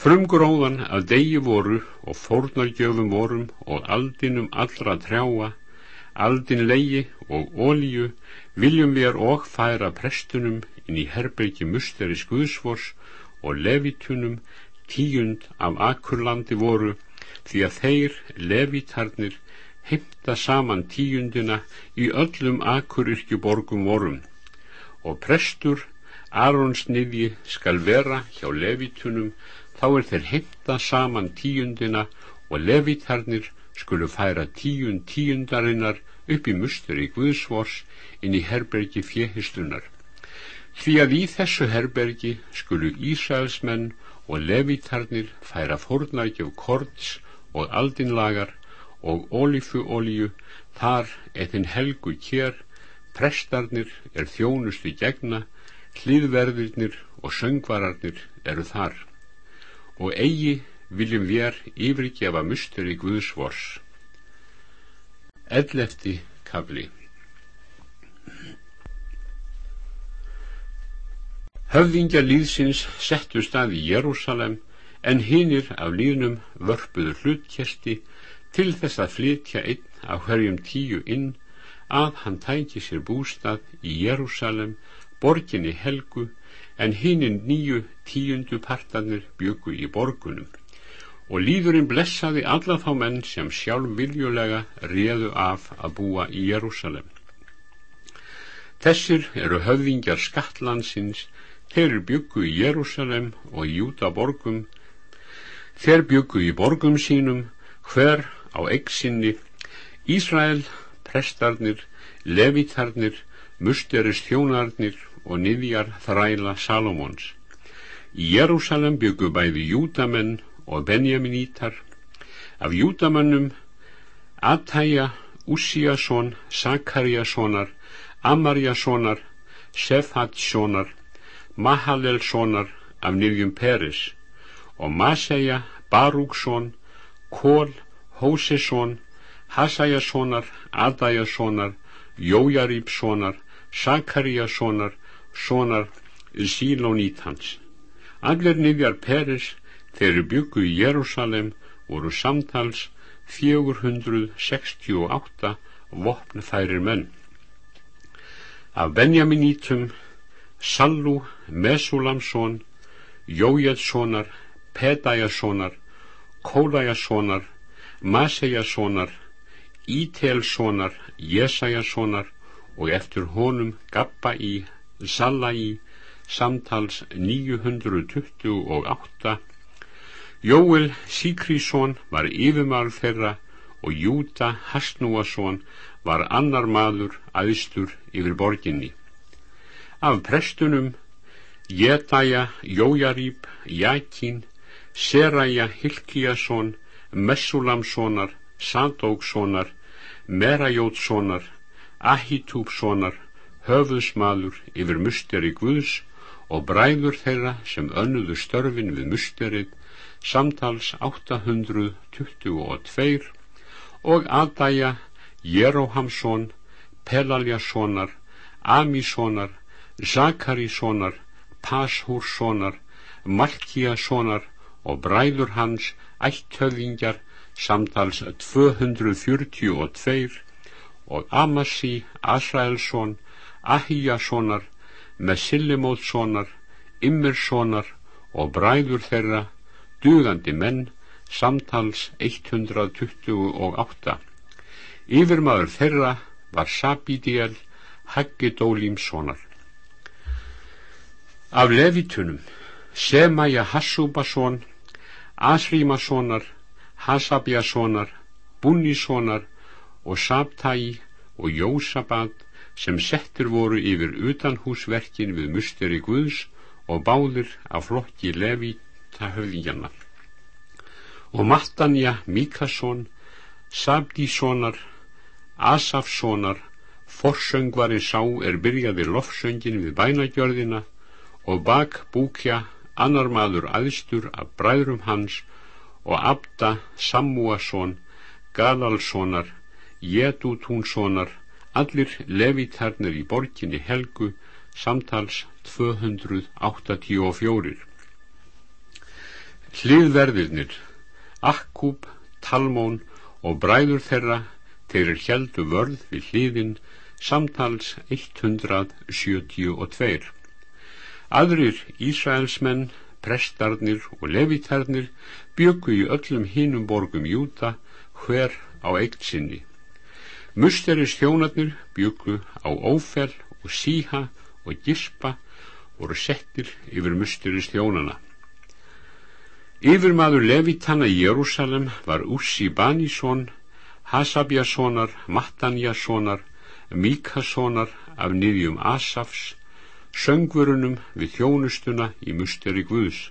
Frumgróðan af degi voru og fórnargjöfum vorum og aldinum allra trjáa aldin leigi og ólíu viljum við og færa prestunum inn í herbergi musteri skuðsvors og levitunum tíund af akurlandi voru því að þeir levitarnir heimta saman tíundina í öllum akuryrkjuborgum vorum. Og prestur Aronsniðji skal vera hjá levitunum þá er þeir heimta saman tíundina og levitarnir skulu færa tíund tíundarinnar upp í mustur í Guðsvors inn í herbergi fjehistunar. Því að í þessu herbergi skulu Ísraelsmenn og levitarnir færa fórnækjaf korts og aldinlagar og ólífuólíu þar eðin helgu kér, prestarnir er þjónustu gegna hlýðverðirnir og söngvararnir eru þar og eigi viljum við yfirgefa musteri Guðsvors Ellefti kafli. Höfðingja líðsins settu stað í Jérúsalem en hinnir af líðnum vörpuður hlutkesti til þess að flytja einn af hverjum tíu inn að hann tæki sér bústað í Jérúsalem borginni helgu en hinninn nýju tíundu partanir byggu í borgunum og líðurinn blessaði alla þá menn sem sjálf viljulega réðu af að búa í Jérúsalem. Þessir eru höfðingjar skattlandsins, þeir byggu í Jérúsalem og í Júta borgum, þeir byggu í borgum sínum, hver á eiksinni, Ísrael, prestarnir, levitarnir, musterist þjónarnir og niðjar þræla Salomons. Í Jérúsalem byggu bæði júdamenn og benjaminítar, af júdamannum Atæja, Ússíasson, Sakarjassonar, Amarjassonar, Sefhatssonar, Mahalelssonar af nýjum Peris og Maseja, Barúksson, Kól, Hósesson, Hasajassonar, Adajassonar, Jójarípssonar, Sakarjassonar, sonar Sílonítans. Allir niðjar Peris þeirri byggu í Jérúsalem voru samtals 468 vopnfærir menn. Af Benjaminítum Sallu, Mesulamsson, Jójetssonar, Pedæjassonar, Kólajassonar, Masejassonar, Ítelssonar, Jesajassonar og eftir honum Gappa í Salla í samtals 928 Jóel Síkrísson var yfirmaður þeirra og Júta Hasnúasson var annar maður aðstur yfir borginni. Af prestunum Jetaja, Jójaríp, Jakín, Seraja Hilkiasson, Messulamssonar, Sadókssonar, Merajótssonar, Ahitúbssonar, höfuðsmaður yfir musteri Guðs og bræður þeirra sem önnuðu störfin við musterið samtals 822 og Adæja, Jeróhamsson, Pelaljasonar, Amissonar, Zakaríssonar, Pashúrssonar, Malkíassonar og bræður hans ætthöfingjar samtals 242 og Amasi, Asraelsson, Ahíassonar, Mesillimótssonar, Immerssonar og bræður þeirra dugandi menn samtals 128 yfirmaður þeirra var Sabídiel Haggidólímssonar af levitunum Semaja Hassúbasson Asrímassonar Hasabjassonar Bunnissonar og Sabtæi og Jósabat sem settur voru yfir utanhúsverkin við musteri Guðs og báðir af flokki Levít höfðingjanna og Mattanja Míkasson Sabdíssonar Asafssonar forsöngvari sá er byrjaði lofsöngin við bænagjörðina og bak búkja annar maður aðstur af bræðrum hans og Abda Sammúasson Galalssonar Jedútúnssonar allir levitarnir í borginni Helgu samtals 284 Hliðverðirnir, Akkúb, Talmón og bræður þeirra þeir er heldu vörð við hliðin samtals 172. Aðrir Ísraelsmenn, prestarnir og levitarnir byggu í öllum hinum borgum Júta hver á eitt sinni. Musteris þjónarnir byggu á Ófell og Síha og Gispa voru settir yfir musteris þjónana. Yfirmaður Levitana í Jérúsalem var Ussi Banísson, Hasabjasonar, Mattanjasonar, Míkasonar af niðjum Asafs, söngvörunum við þjónustuna í musteri Guðs.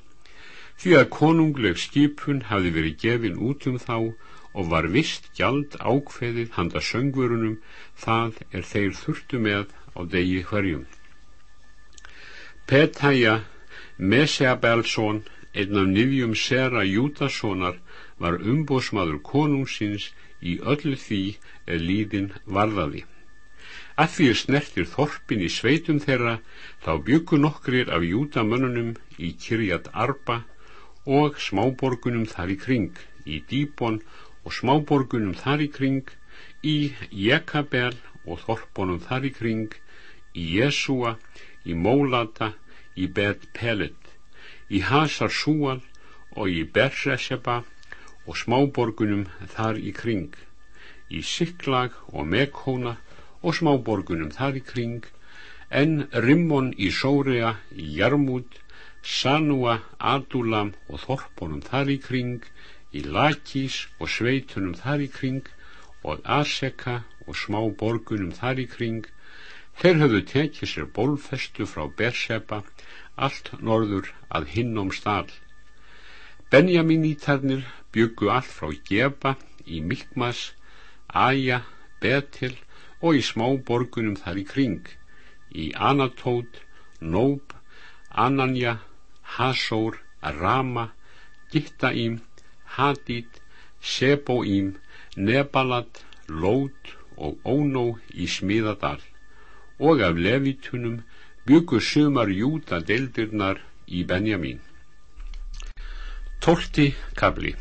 Því að konungleg skipun hafi verið gefin út um þá og var vist gjald ákveðið handa söngvörunum það er þeir þurftu með á degi hverjum. Petæja, Meseabelsson, einn af nýjum Sera Júdassonar var umbósmaður konungsins í öllu því er líðin varðaði. Að því er snertir þorpin í sveitum þeirra þá byggu nokkrir af Júdamönnunum í Kirjat Arba og smáborgunum þar í kring, í Dýbon og smáborgunum þar í kring, í Jekabel og þorpunum þar í kring, í Jesúa, í Mólata, í Bet Pelet í Hasar Súal og í Berseseba og smáborgunum þar í kring, í Siklag og Mekhóna og smáborgunum þar í kring, en Rimmon í Sórea, í Jarmúd, Sanúa, Adulam og Þorpunum þar í kring, í Lakís og Sveitunum þar í kring og Aseka og smáborgunum þar í kring, þeir höfðu tekið sér bólfestu frá Berseba allt norður að hinnum stál. Benjamínítarnir byggu allt frá Geba í Mikmas, Aja, Betil og í smá borgunum þar í kring, í Anatót, Nób, Ananja, Hasór, Rama, Gittaím, Hadít, Sebóím, Nebalat, Lót og Ónó í Smíðadal og af levitunum byggu sumar júta deildirnar í Benjamin. Tólti kabli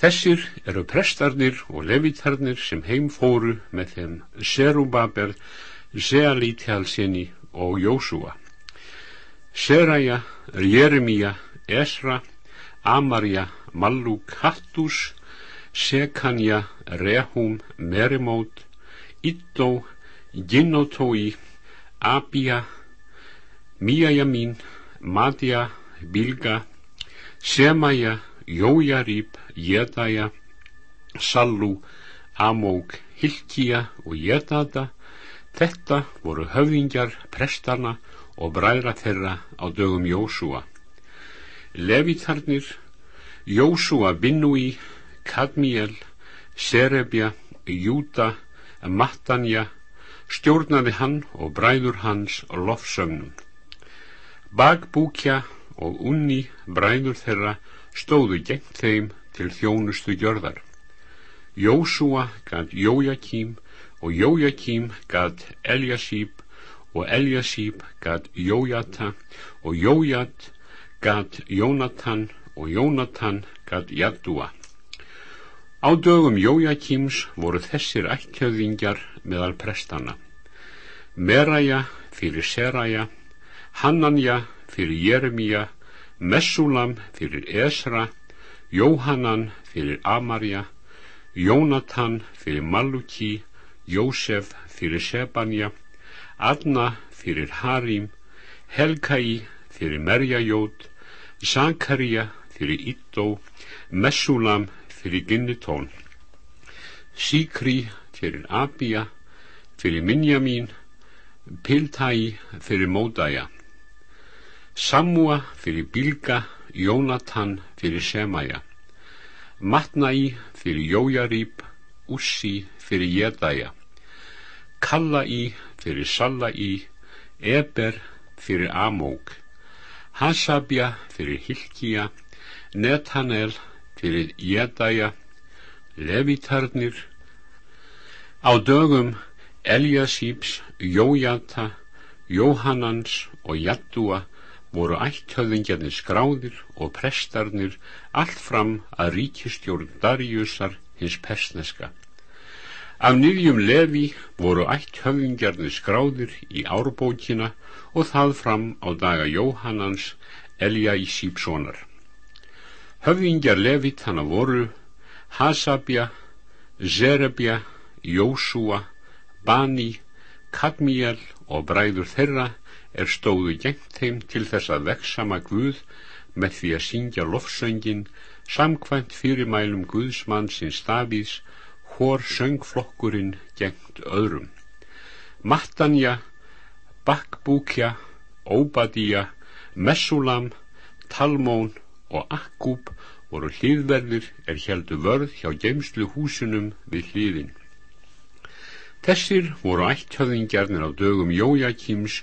Þessir eru prestarnir og levitarnir sem heimfóru með þeim Serubabel, Sealítjalsinni og Jósúa. Seraja, Jeremia, Esra, Amarja, Mallúk, Hattus, Sekanja, Rehum, Merimót, Iddó, Ginnotói, Abia, Míajamin, Madja, Bilga, Semaja, Jójarýp, Jedaja, Sallu, Amók, Hilkija og Jedada, þetta voru höfðingjar, prestarna og bræðra þeirra á dögum Jósúa. Levitarnir, Jósúa Binnúi, Kadmiel, Serebja, Júta, Mattanja, stjórnaði hann og bræður hans lofsögnum. Bagbúkja og unni bræður þeirra stóðu gegn þeim til þjónustu gjörðar. Jósúa gæt Jójakím og Jójakím gæt Eljasíp og Eljasíp gæt Jójata og Jójat gæt Jónatan og Jónatan gæt Jadúa. Á dögum Jójakíms voru þessir ættkjöðingjar meðal prestana. Meraja fyrir Seraja, Hannanja fyrir Jeremia, Messulam fyrir Esra, Jóhannan fyrir Amarja, Jónatan fyrir Malluki, Jósef fyrir Sebanja, Adna fyrir Harim, Helkai fyrir Merjajót, Sankaria fyrir Iddó, Messulam fyrir Ginnitón, Síkri fyrir Abia, fyrir Minjamín, Piltæi fyrir Módæja, Samúa fyrir Bilga, Jónatan fyrir Semaja, Matnæi fyrir Jójarýp, Ussi fyrir Jedæja, Kallaí fyrir Sallaí, Eber fyrir Amók, Hasabja fyrir Hilkija, Netanel fyrir Jedæja, Levitarnir, á dögum Eliasíps, Jójata, Jóhannans og Jaddúa voru ætthöðingjarnir skráðir og prestarnir allt fram að ríkistjórn Darjusar hins persneska. Af nýðjum lefi voru ætt höfðingjarnir skráðir í árbókina og það fram á daga Jóhannans Elja í Sípssonar. Höfðingjar lefit hana voru Hasabja, Zerebja, Jósúa, Bani, Kadmiel og bræður þeirra er stóðu gengt þeim til þess að veksama Guð með því að syngja lofsöngin samkvæmt fyrirmælum Guðsmannsins Davíðs hvor söngflokkurinn gengt öðrum. Mattanja, Bakbúkja, Óbadíja, Messulam, Talmón og Akkúb voru hlýðverðir er heldu vörð hjá geimslu húsunum við hlýðin. Þessir voru ætthöðingjarnir á dögum Jójakims,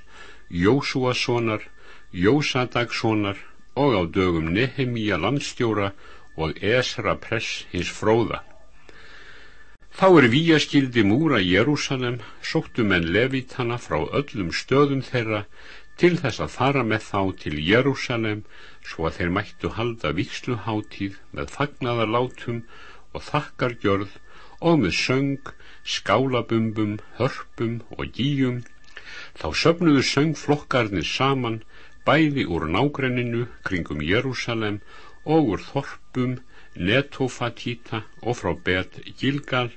Jósúassonar, Jósadagssonar og á dögum Nehemíja landstjóra og Esra press hins fróða. Þá er víaskildi múra Jérúsalem, sóttu menn levitana frá öllum stöðum þeirra til þess að fara með þá til Jérúsalem svo að þeir mættu halda viksluháttíð með fagnadarlátum og þakkargjörð og með söng, skálabumbum, hörpum og gíjum. Þá söfnuðu söngflokkarnir saman bæði úr nágrenninu kringum Jérúsalem og úr þorpum, netofatíta og frá bet Gilgal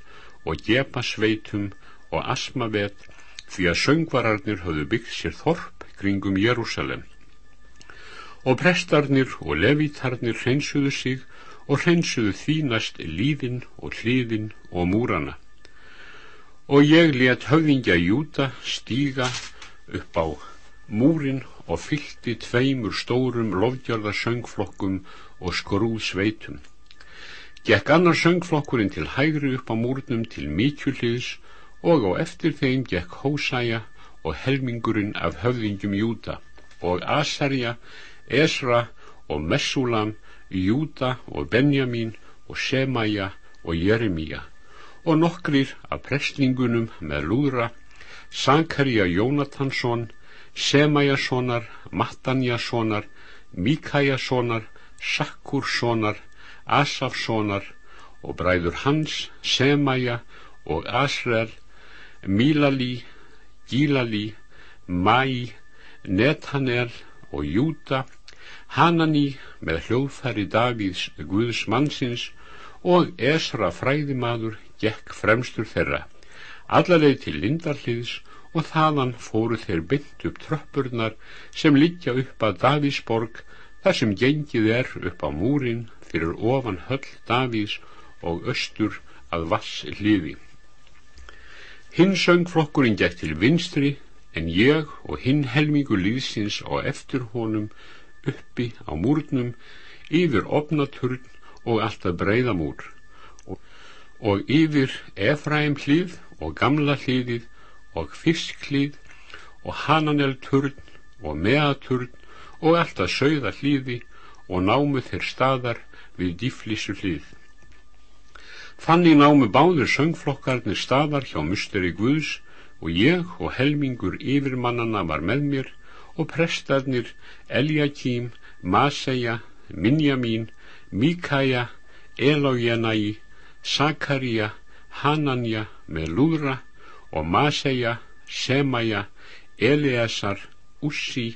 og Gebasveitum og Asmavet því að söngvararnir höfðu byggt sér þorp kringum Jérúsalem. Og prestarnir og levítarnir hreinsuðu sig og hreinsuðu þínast líðin og hliðin og múrana. Og ég let höfðingja Júta stíga upp á múrin og fylgti tveimur stórum lofgjörða söngflokkum og skrúðsveitum. Gekk annar söngflokkurinn til hægri upp á múrnum til Mikjuliðs og á eftir þeim gekk Hósæja og helmingurinn af höfðingjum Júta og Asarja, Esra og Messulam, Júta og Benjamin og Semaja og Jeremia. Og nokkrir af prestlingunum með lúðra, Sankarja Jónatansson, Semajasonar, Mattanjasonar, Mikajasonar, Sakkurssonar, Asafssonar og bræður hans, Semaja og Asrel, Mílali, Gílali, Mæ, Netanel og Júta, Hanani með hljóðfæri Davíðs Guðs mannsins og Esra fræðimaður gekk fremstur þeirra, allarleið til Lindarliðs og þaðan fóru þeir bynt upp tröppurnar sem liggja upp að Davíðsborg þar sem gengið er upp á múrin fyrir ofan höll Davís og östur að vass hliði. Hinn söngflokkurinn gekk til vinstri en ég og hinn helmingu líðsins á eftir honum uppi á múrnum yfir opnaturn og alltaf breyðamúr og, og yfir Efraim hlið og gamla hliðið og fisk hlið og Hananel turn og meaturn og alltaf sögða hlýði og námu þeir staðar við dýflissu hlið. Þannig námu báður söngflokkarnir staðar hjá musteri Guðs og ég og helmingur yfirmannana var með mér og prestarnir Eljakím, Maseja, Minjamín, Míkaja, Elójenæi, Sakaria, Hananja með lúðra og Maseja, Semaja, Eliasar, Ussi,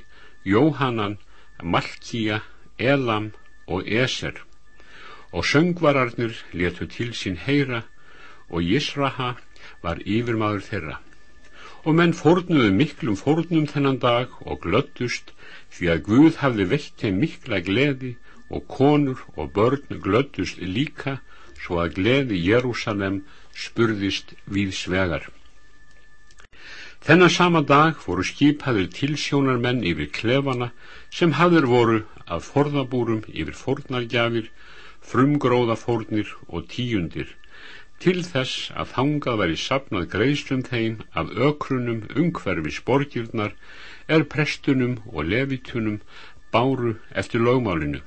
Jóhannan, Malkija, Elam og Eser og söngvararnir letu til sín heyra og Jisraha var yfirmaður þeirra og menn fórnuðu miklum fórnum þennan dag og glöddust því að Guð hafði veitt þeim mikla gleði og konur og börn glöddust líka svo að gleði Jérúsalem spurðist við svegar. Þennan sama dag voru skipaður tilsjónarmenn yfir klefana sem hafður voru af forðabúrum yfir fornargjafir frumgróðafórnir og tíundir til þess að þangað væri sapnað greiðslum þeim af ökrunum umhverfis borgirnar er prestunum og levitunum báru eftir lögmálinu.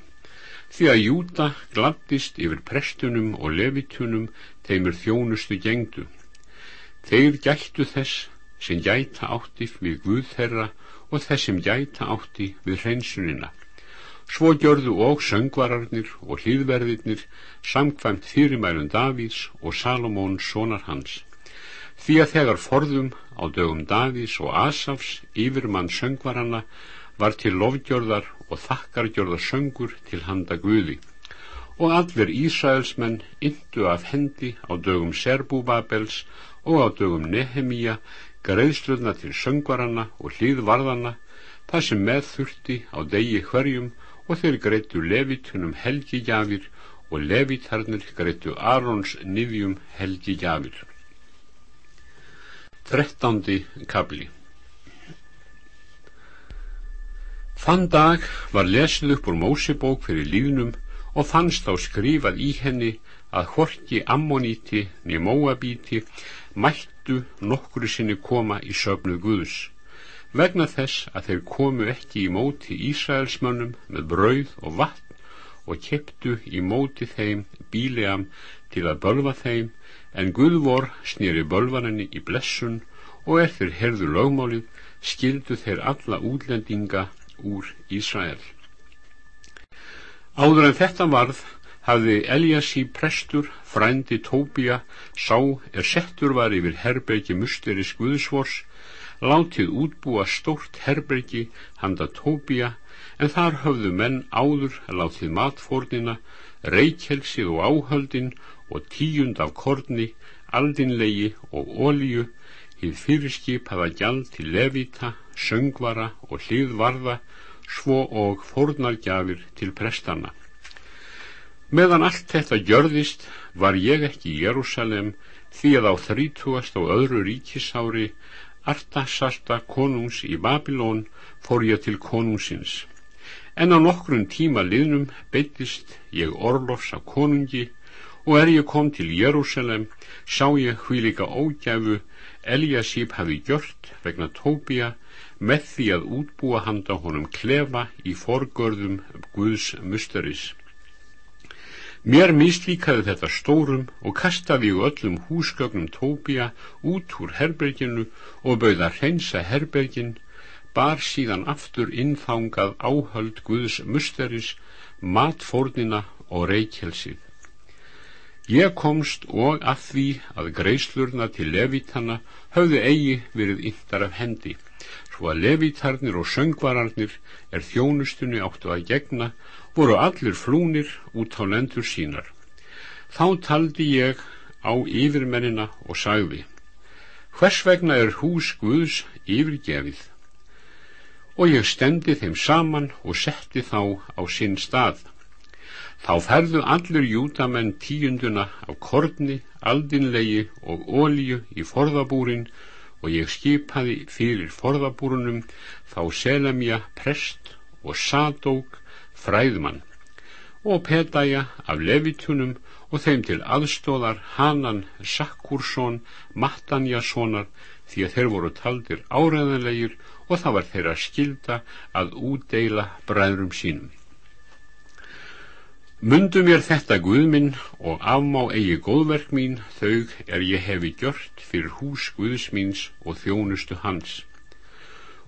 Því að Júta gladdist yfir prestunum og levitunum þeimur þjónustu gengdu. Þeir gættu þess sem gæta átti við Guð þeirra og þess sem gæta átti við hreinsunina Svo gjörðu og söngvararnir og hlýðverðirnir samkvæmt fyrirmælun Davíðs og Salomón sonar hans. því að þegar forðum á dögum Davís og Asafs yfirmann söngvaranna var til lofgjörðar og þakkargjörðar söngur til handa Guði og allir Ísraelsmenn yndu af hendi á dögum Serbúbabels og á dögum Nehemíja greiðsluna til söngvaranna og hlýðvarðana það sem með þurfti á degi hverjum og þeir greittu levitunum helgigjafir og levitarnir greittu Arons nýðjum helgigjafir. Þrettándi kabli Þann dag var lesið upp úr Mósebók fyrir líðnum og fannst á skrifað í henni að horki ammoníti niður móabíti mættu nokkru sinni koma í söfnu Guðs vegna þess að þeir komu ekki í móti Ísraelsmönnum með brauð og vatn og kepptu í móti þeim bíleam til að bölva þeim en Guðvor snýri bölvaninni í blessun og er þeir herðu lögmálið skildu þeir alla útlendinga úr Ísrael. Áður en þetta varð hafði Eliassi prestur frændi Tóbia sá er settur var yfir herbergi musteris Guðsvors látið útbúa stórt herbergi handa Tóbia en þar höfðu menn áður látið matfórnina reykjelsið og áhöldin og tíund af korni, aldinlegi og ólíu, hið fyrirskipaða gjald til levita, söngvara og hlýðvarða, svo og fórnargjafir til prestana. Meðan allt þetta gjörðist var ég ekki í Jérúsalem því að á þrítúast og öðru ríkisári Artasasta konungs í Babilón fór ég til konungsins. En á nokkrun tíma liðnum beittist ég orlofs af konungi og er ég kom til Jérúsalem sá ég hví líka ógæfu Eliasíp hafi gjört vegna Tóbia með því að útbúa handa honum klefa í forgörðum Guðs musteris. Mér mislíkaði þetta stórum og kastaði ég öllum húsgögnum Tóbia út úr herberginu og bauða hreinsa herbergin, bar síðan aftur innfangað áhöld Guðs musteris, matfórnina og reykjelsið. Ég komst og að því að greislurna til levitana höfðu eigi verið yndar af hendi, svo að levitarnir og söngvararnir er þjónustunni áttu að gegna, voru allir flúnir út á lendur sínar. Þá taldi ég á yfirmennina og sagði, hvers vegna er hús Guðs yfirgefið? Og ég stendi þeim saman og setti þá á sinn stað. Þá ferðu allir júdamenn tíunduna af korni, aldinlegi og ólíu í forðabúrin og ég skipaði fyrir forðabúrunum þá Selemja prest og Sadók fræðmann og Petæja af levitunum og þeim til aðstóðar Hanan Sakkursson Mattanjasonar því að þeir voru taldir áræðanlegir og það var þeirra skilda að útdeila bræðrum sínum. Mundu mér þetta Guðminn og afmá eigi góðverk mín þau er ég hefi gjört fyrir hús Guðsmíns og þjónustu hans.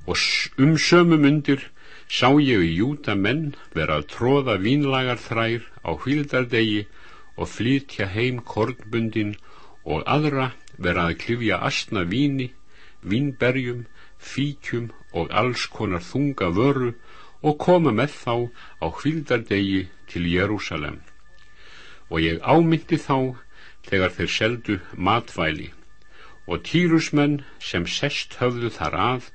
Og um sömu mundir sá ég í júta menn vera að tróða vínlagar þrær á hvíldardegi og flytja heim kornbundin og aðra vera að klifja astna víni, vínberjum, fíkjum og alls konar þunga vöru og koma með þá á hvíldardegi til Jérúsalem og ég ámyndi þá þegar þeir seldu matvæli. Og týrusmenn sem sest höfðu þar að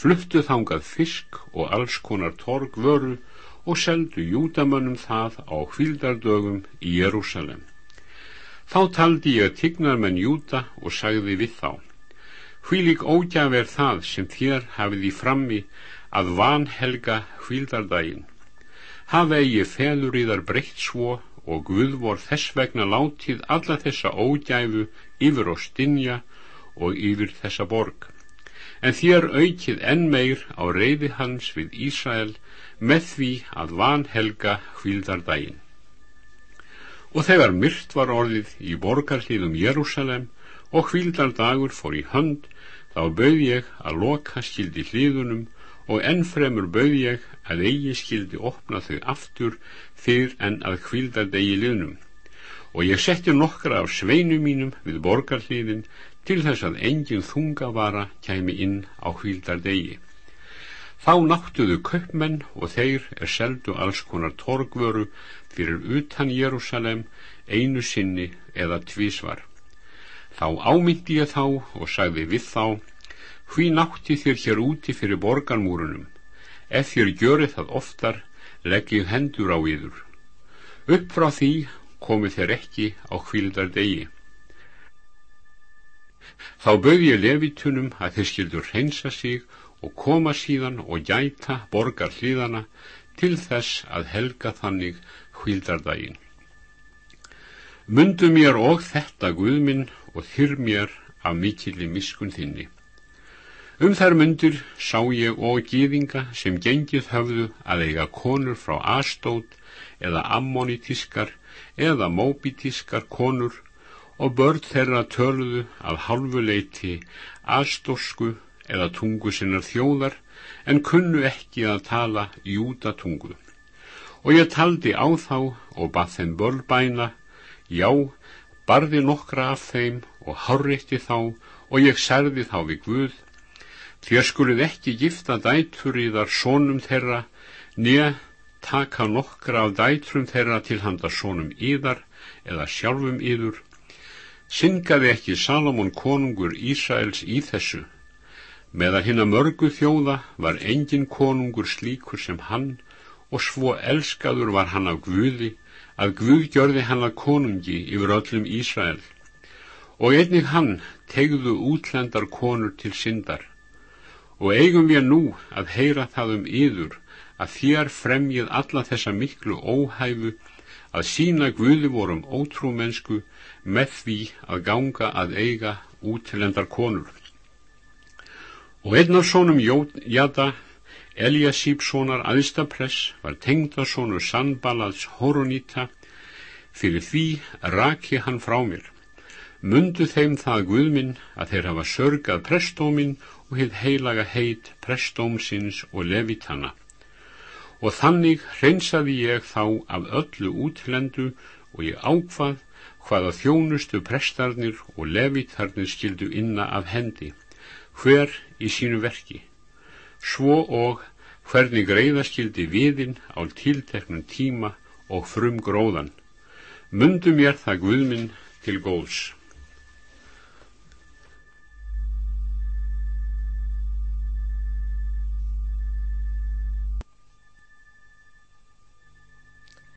fluttu þangað fisk og alls konar torg vöru og seldu júdamönnum það á hvildardögum í Jérúsalem. Þá taldi ég að tignar menn júda og sagði við þá, hvílik ógjaf er það sem þér hafið í frammi að vanhelga hvildardaginn hafa eigi felur í þar breytt svo og Guð vor þess vegna látið alla þessa ógæfu yfir og stinja og yfir þessa borg. En þér aukið enn meir á reyði hans við Ísrael með því að vanhelga hvildardaginn. Og þegar myrt var orðið í borgarlíðum Jérúsalem og hvildardagur fór í hönd, þá bauð ég að loka skildi hlíðunum og ennfremur bauð ég að eigi skildi opna þau aftur fyrr en að hvíldardegi liðnum og ég setti nokkra af sveinu mínum við borgarliðin til þess að engin þungavara kæmi inn á hvíldardegi. Þá náttuðu köpmenn og þeir er seldu alls konar torgvöru fyrir utan Jérúsalem einu sinni eða tvísvar. Þá ámyndi ég þá og sagði við þá, hví nátti þér hér úti fyrir borgarmúrunum, ef þér görið það oftar, leggjið hendur á yður. Upp frá því komið þér ekki á hvíldardegi. Þá bauð ég levitunum að þeir skildur hreinsa sig og koma síðan og gæta borgar hlýðana til þess að helga þannig hvíldardaginn. Mundu mér og þetta Guðminn og þyrr mér af mikilli miskun þinni. Um þær mundir sá ég og gýðinga sem gengið höfðu að eiga konur frá Astót eða Ammonitískar eða Móbitískar konur og börn þeirra töluðu af halvuleiti astósku eða tungu sinnar þjóðar en kunnu ekki að tala júdatungu. Og ég taldi á þá og bað þeim börnbæna, já, barði nokkra af þeim og hárreitti þá og ég særði þá við Guð, þér skulið ekki gifta dætur í þar sónum þeirra, nýja taka nokkra af dætrum þeirra til handa sónum íðar eða sjálfum íður, syngaði ekki Salomon konungur Ísraels í þessu. Hinn að mörgu þjóða var engin konungur slíkur sem hann og svo elskaður var hann af Guði að Guð gjörði hann að konungi yfir öllum Ísrael. Og einnig hann tegðu útlendar konur til syndar. Og eigum við nú að heyra það um yður að þér fremjið alla þessa miklu óhæfu að sína Guði vorum ótrúmennsku með því að ganga að eiga útlendar konur. Og einn af sónum Jada, Eliasípssonar aðstapress, var tengdasónur Sannbalads Horonita, fyrir því raki hann frá mér. Mundu þeim það Guðminn að þeir hafa sörgað prestóminn og hitt heilaga heit prestómsins og levitana og þannig hreinsaði ég þá af öllu útlendu og ég ákvað hvaða þjónustu prestarnir og levitarnir skildu inna af hendi, hver í sínu verki, svo og hvernig greiða skildi viðinn á tilteknum tíma og frum gróðan, mundu mér það Guðminn til góðs.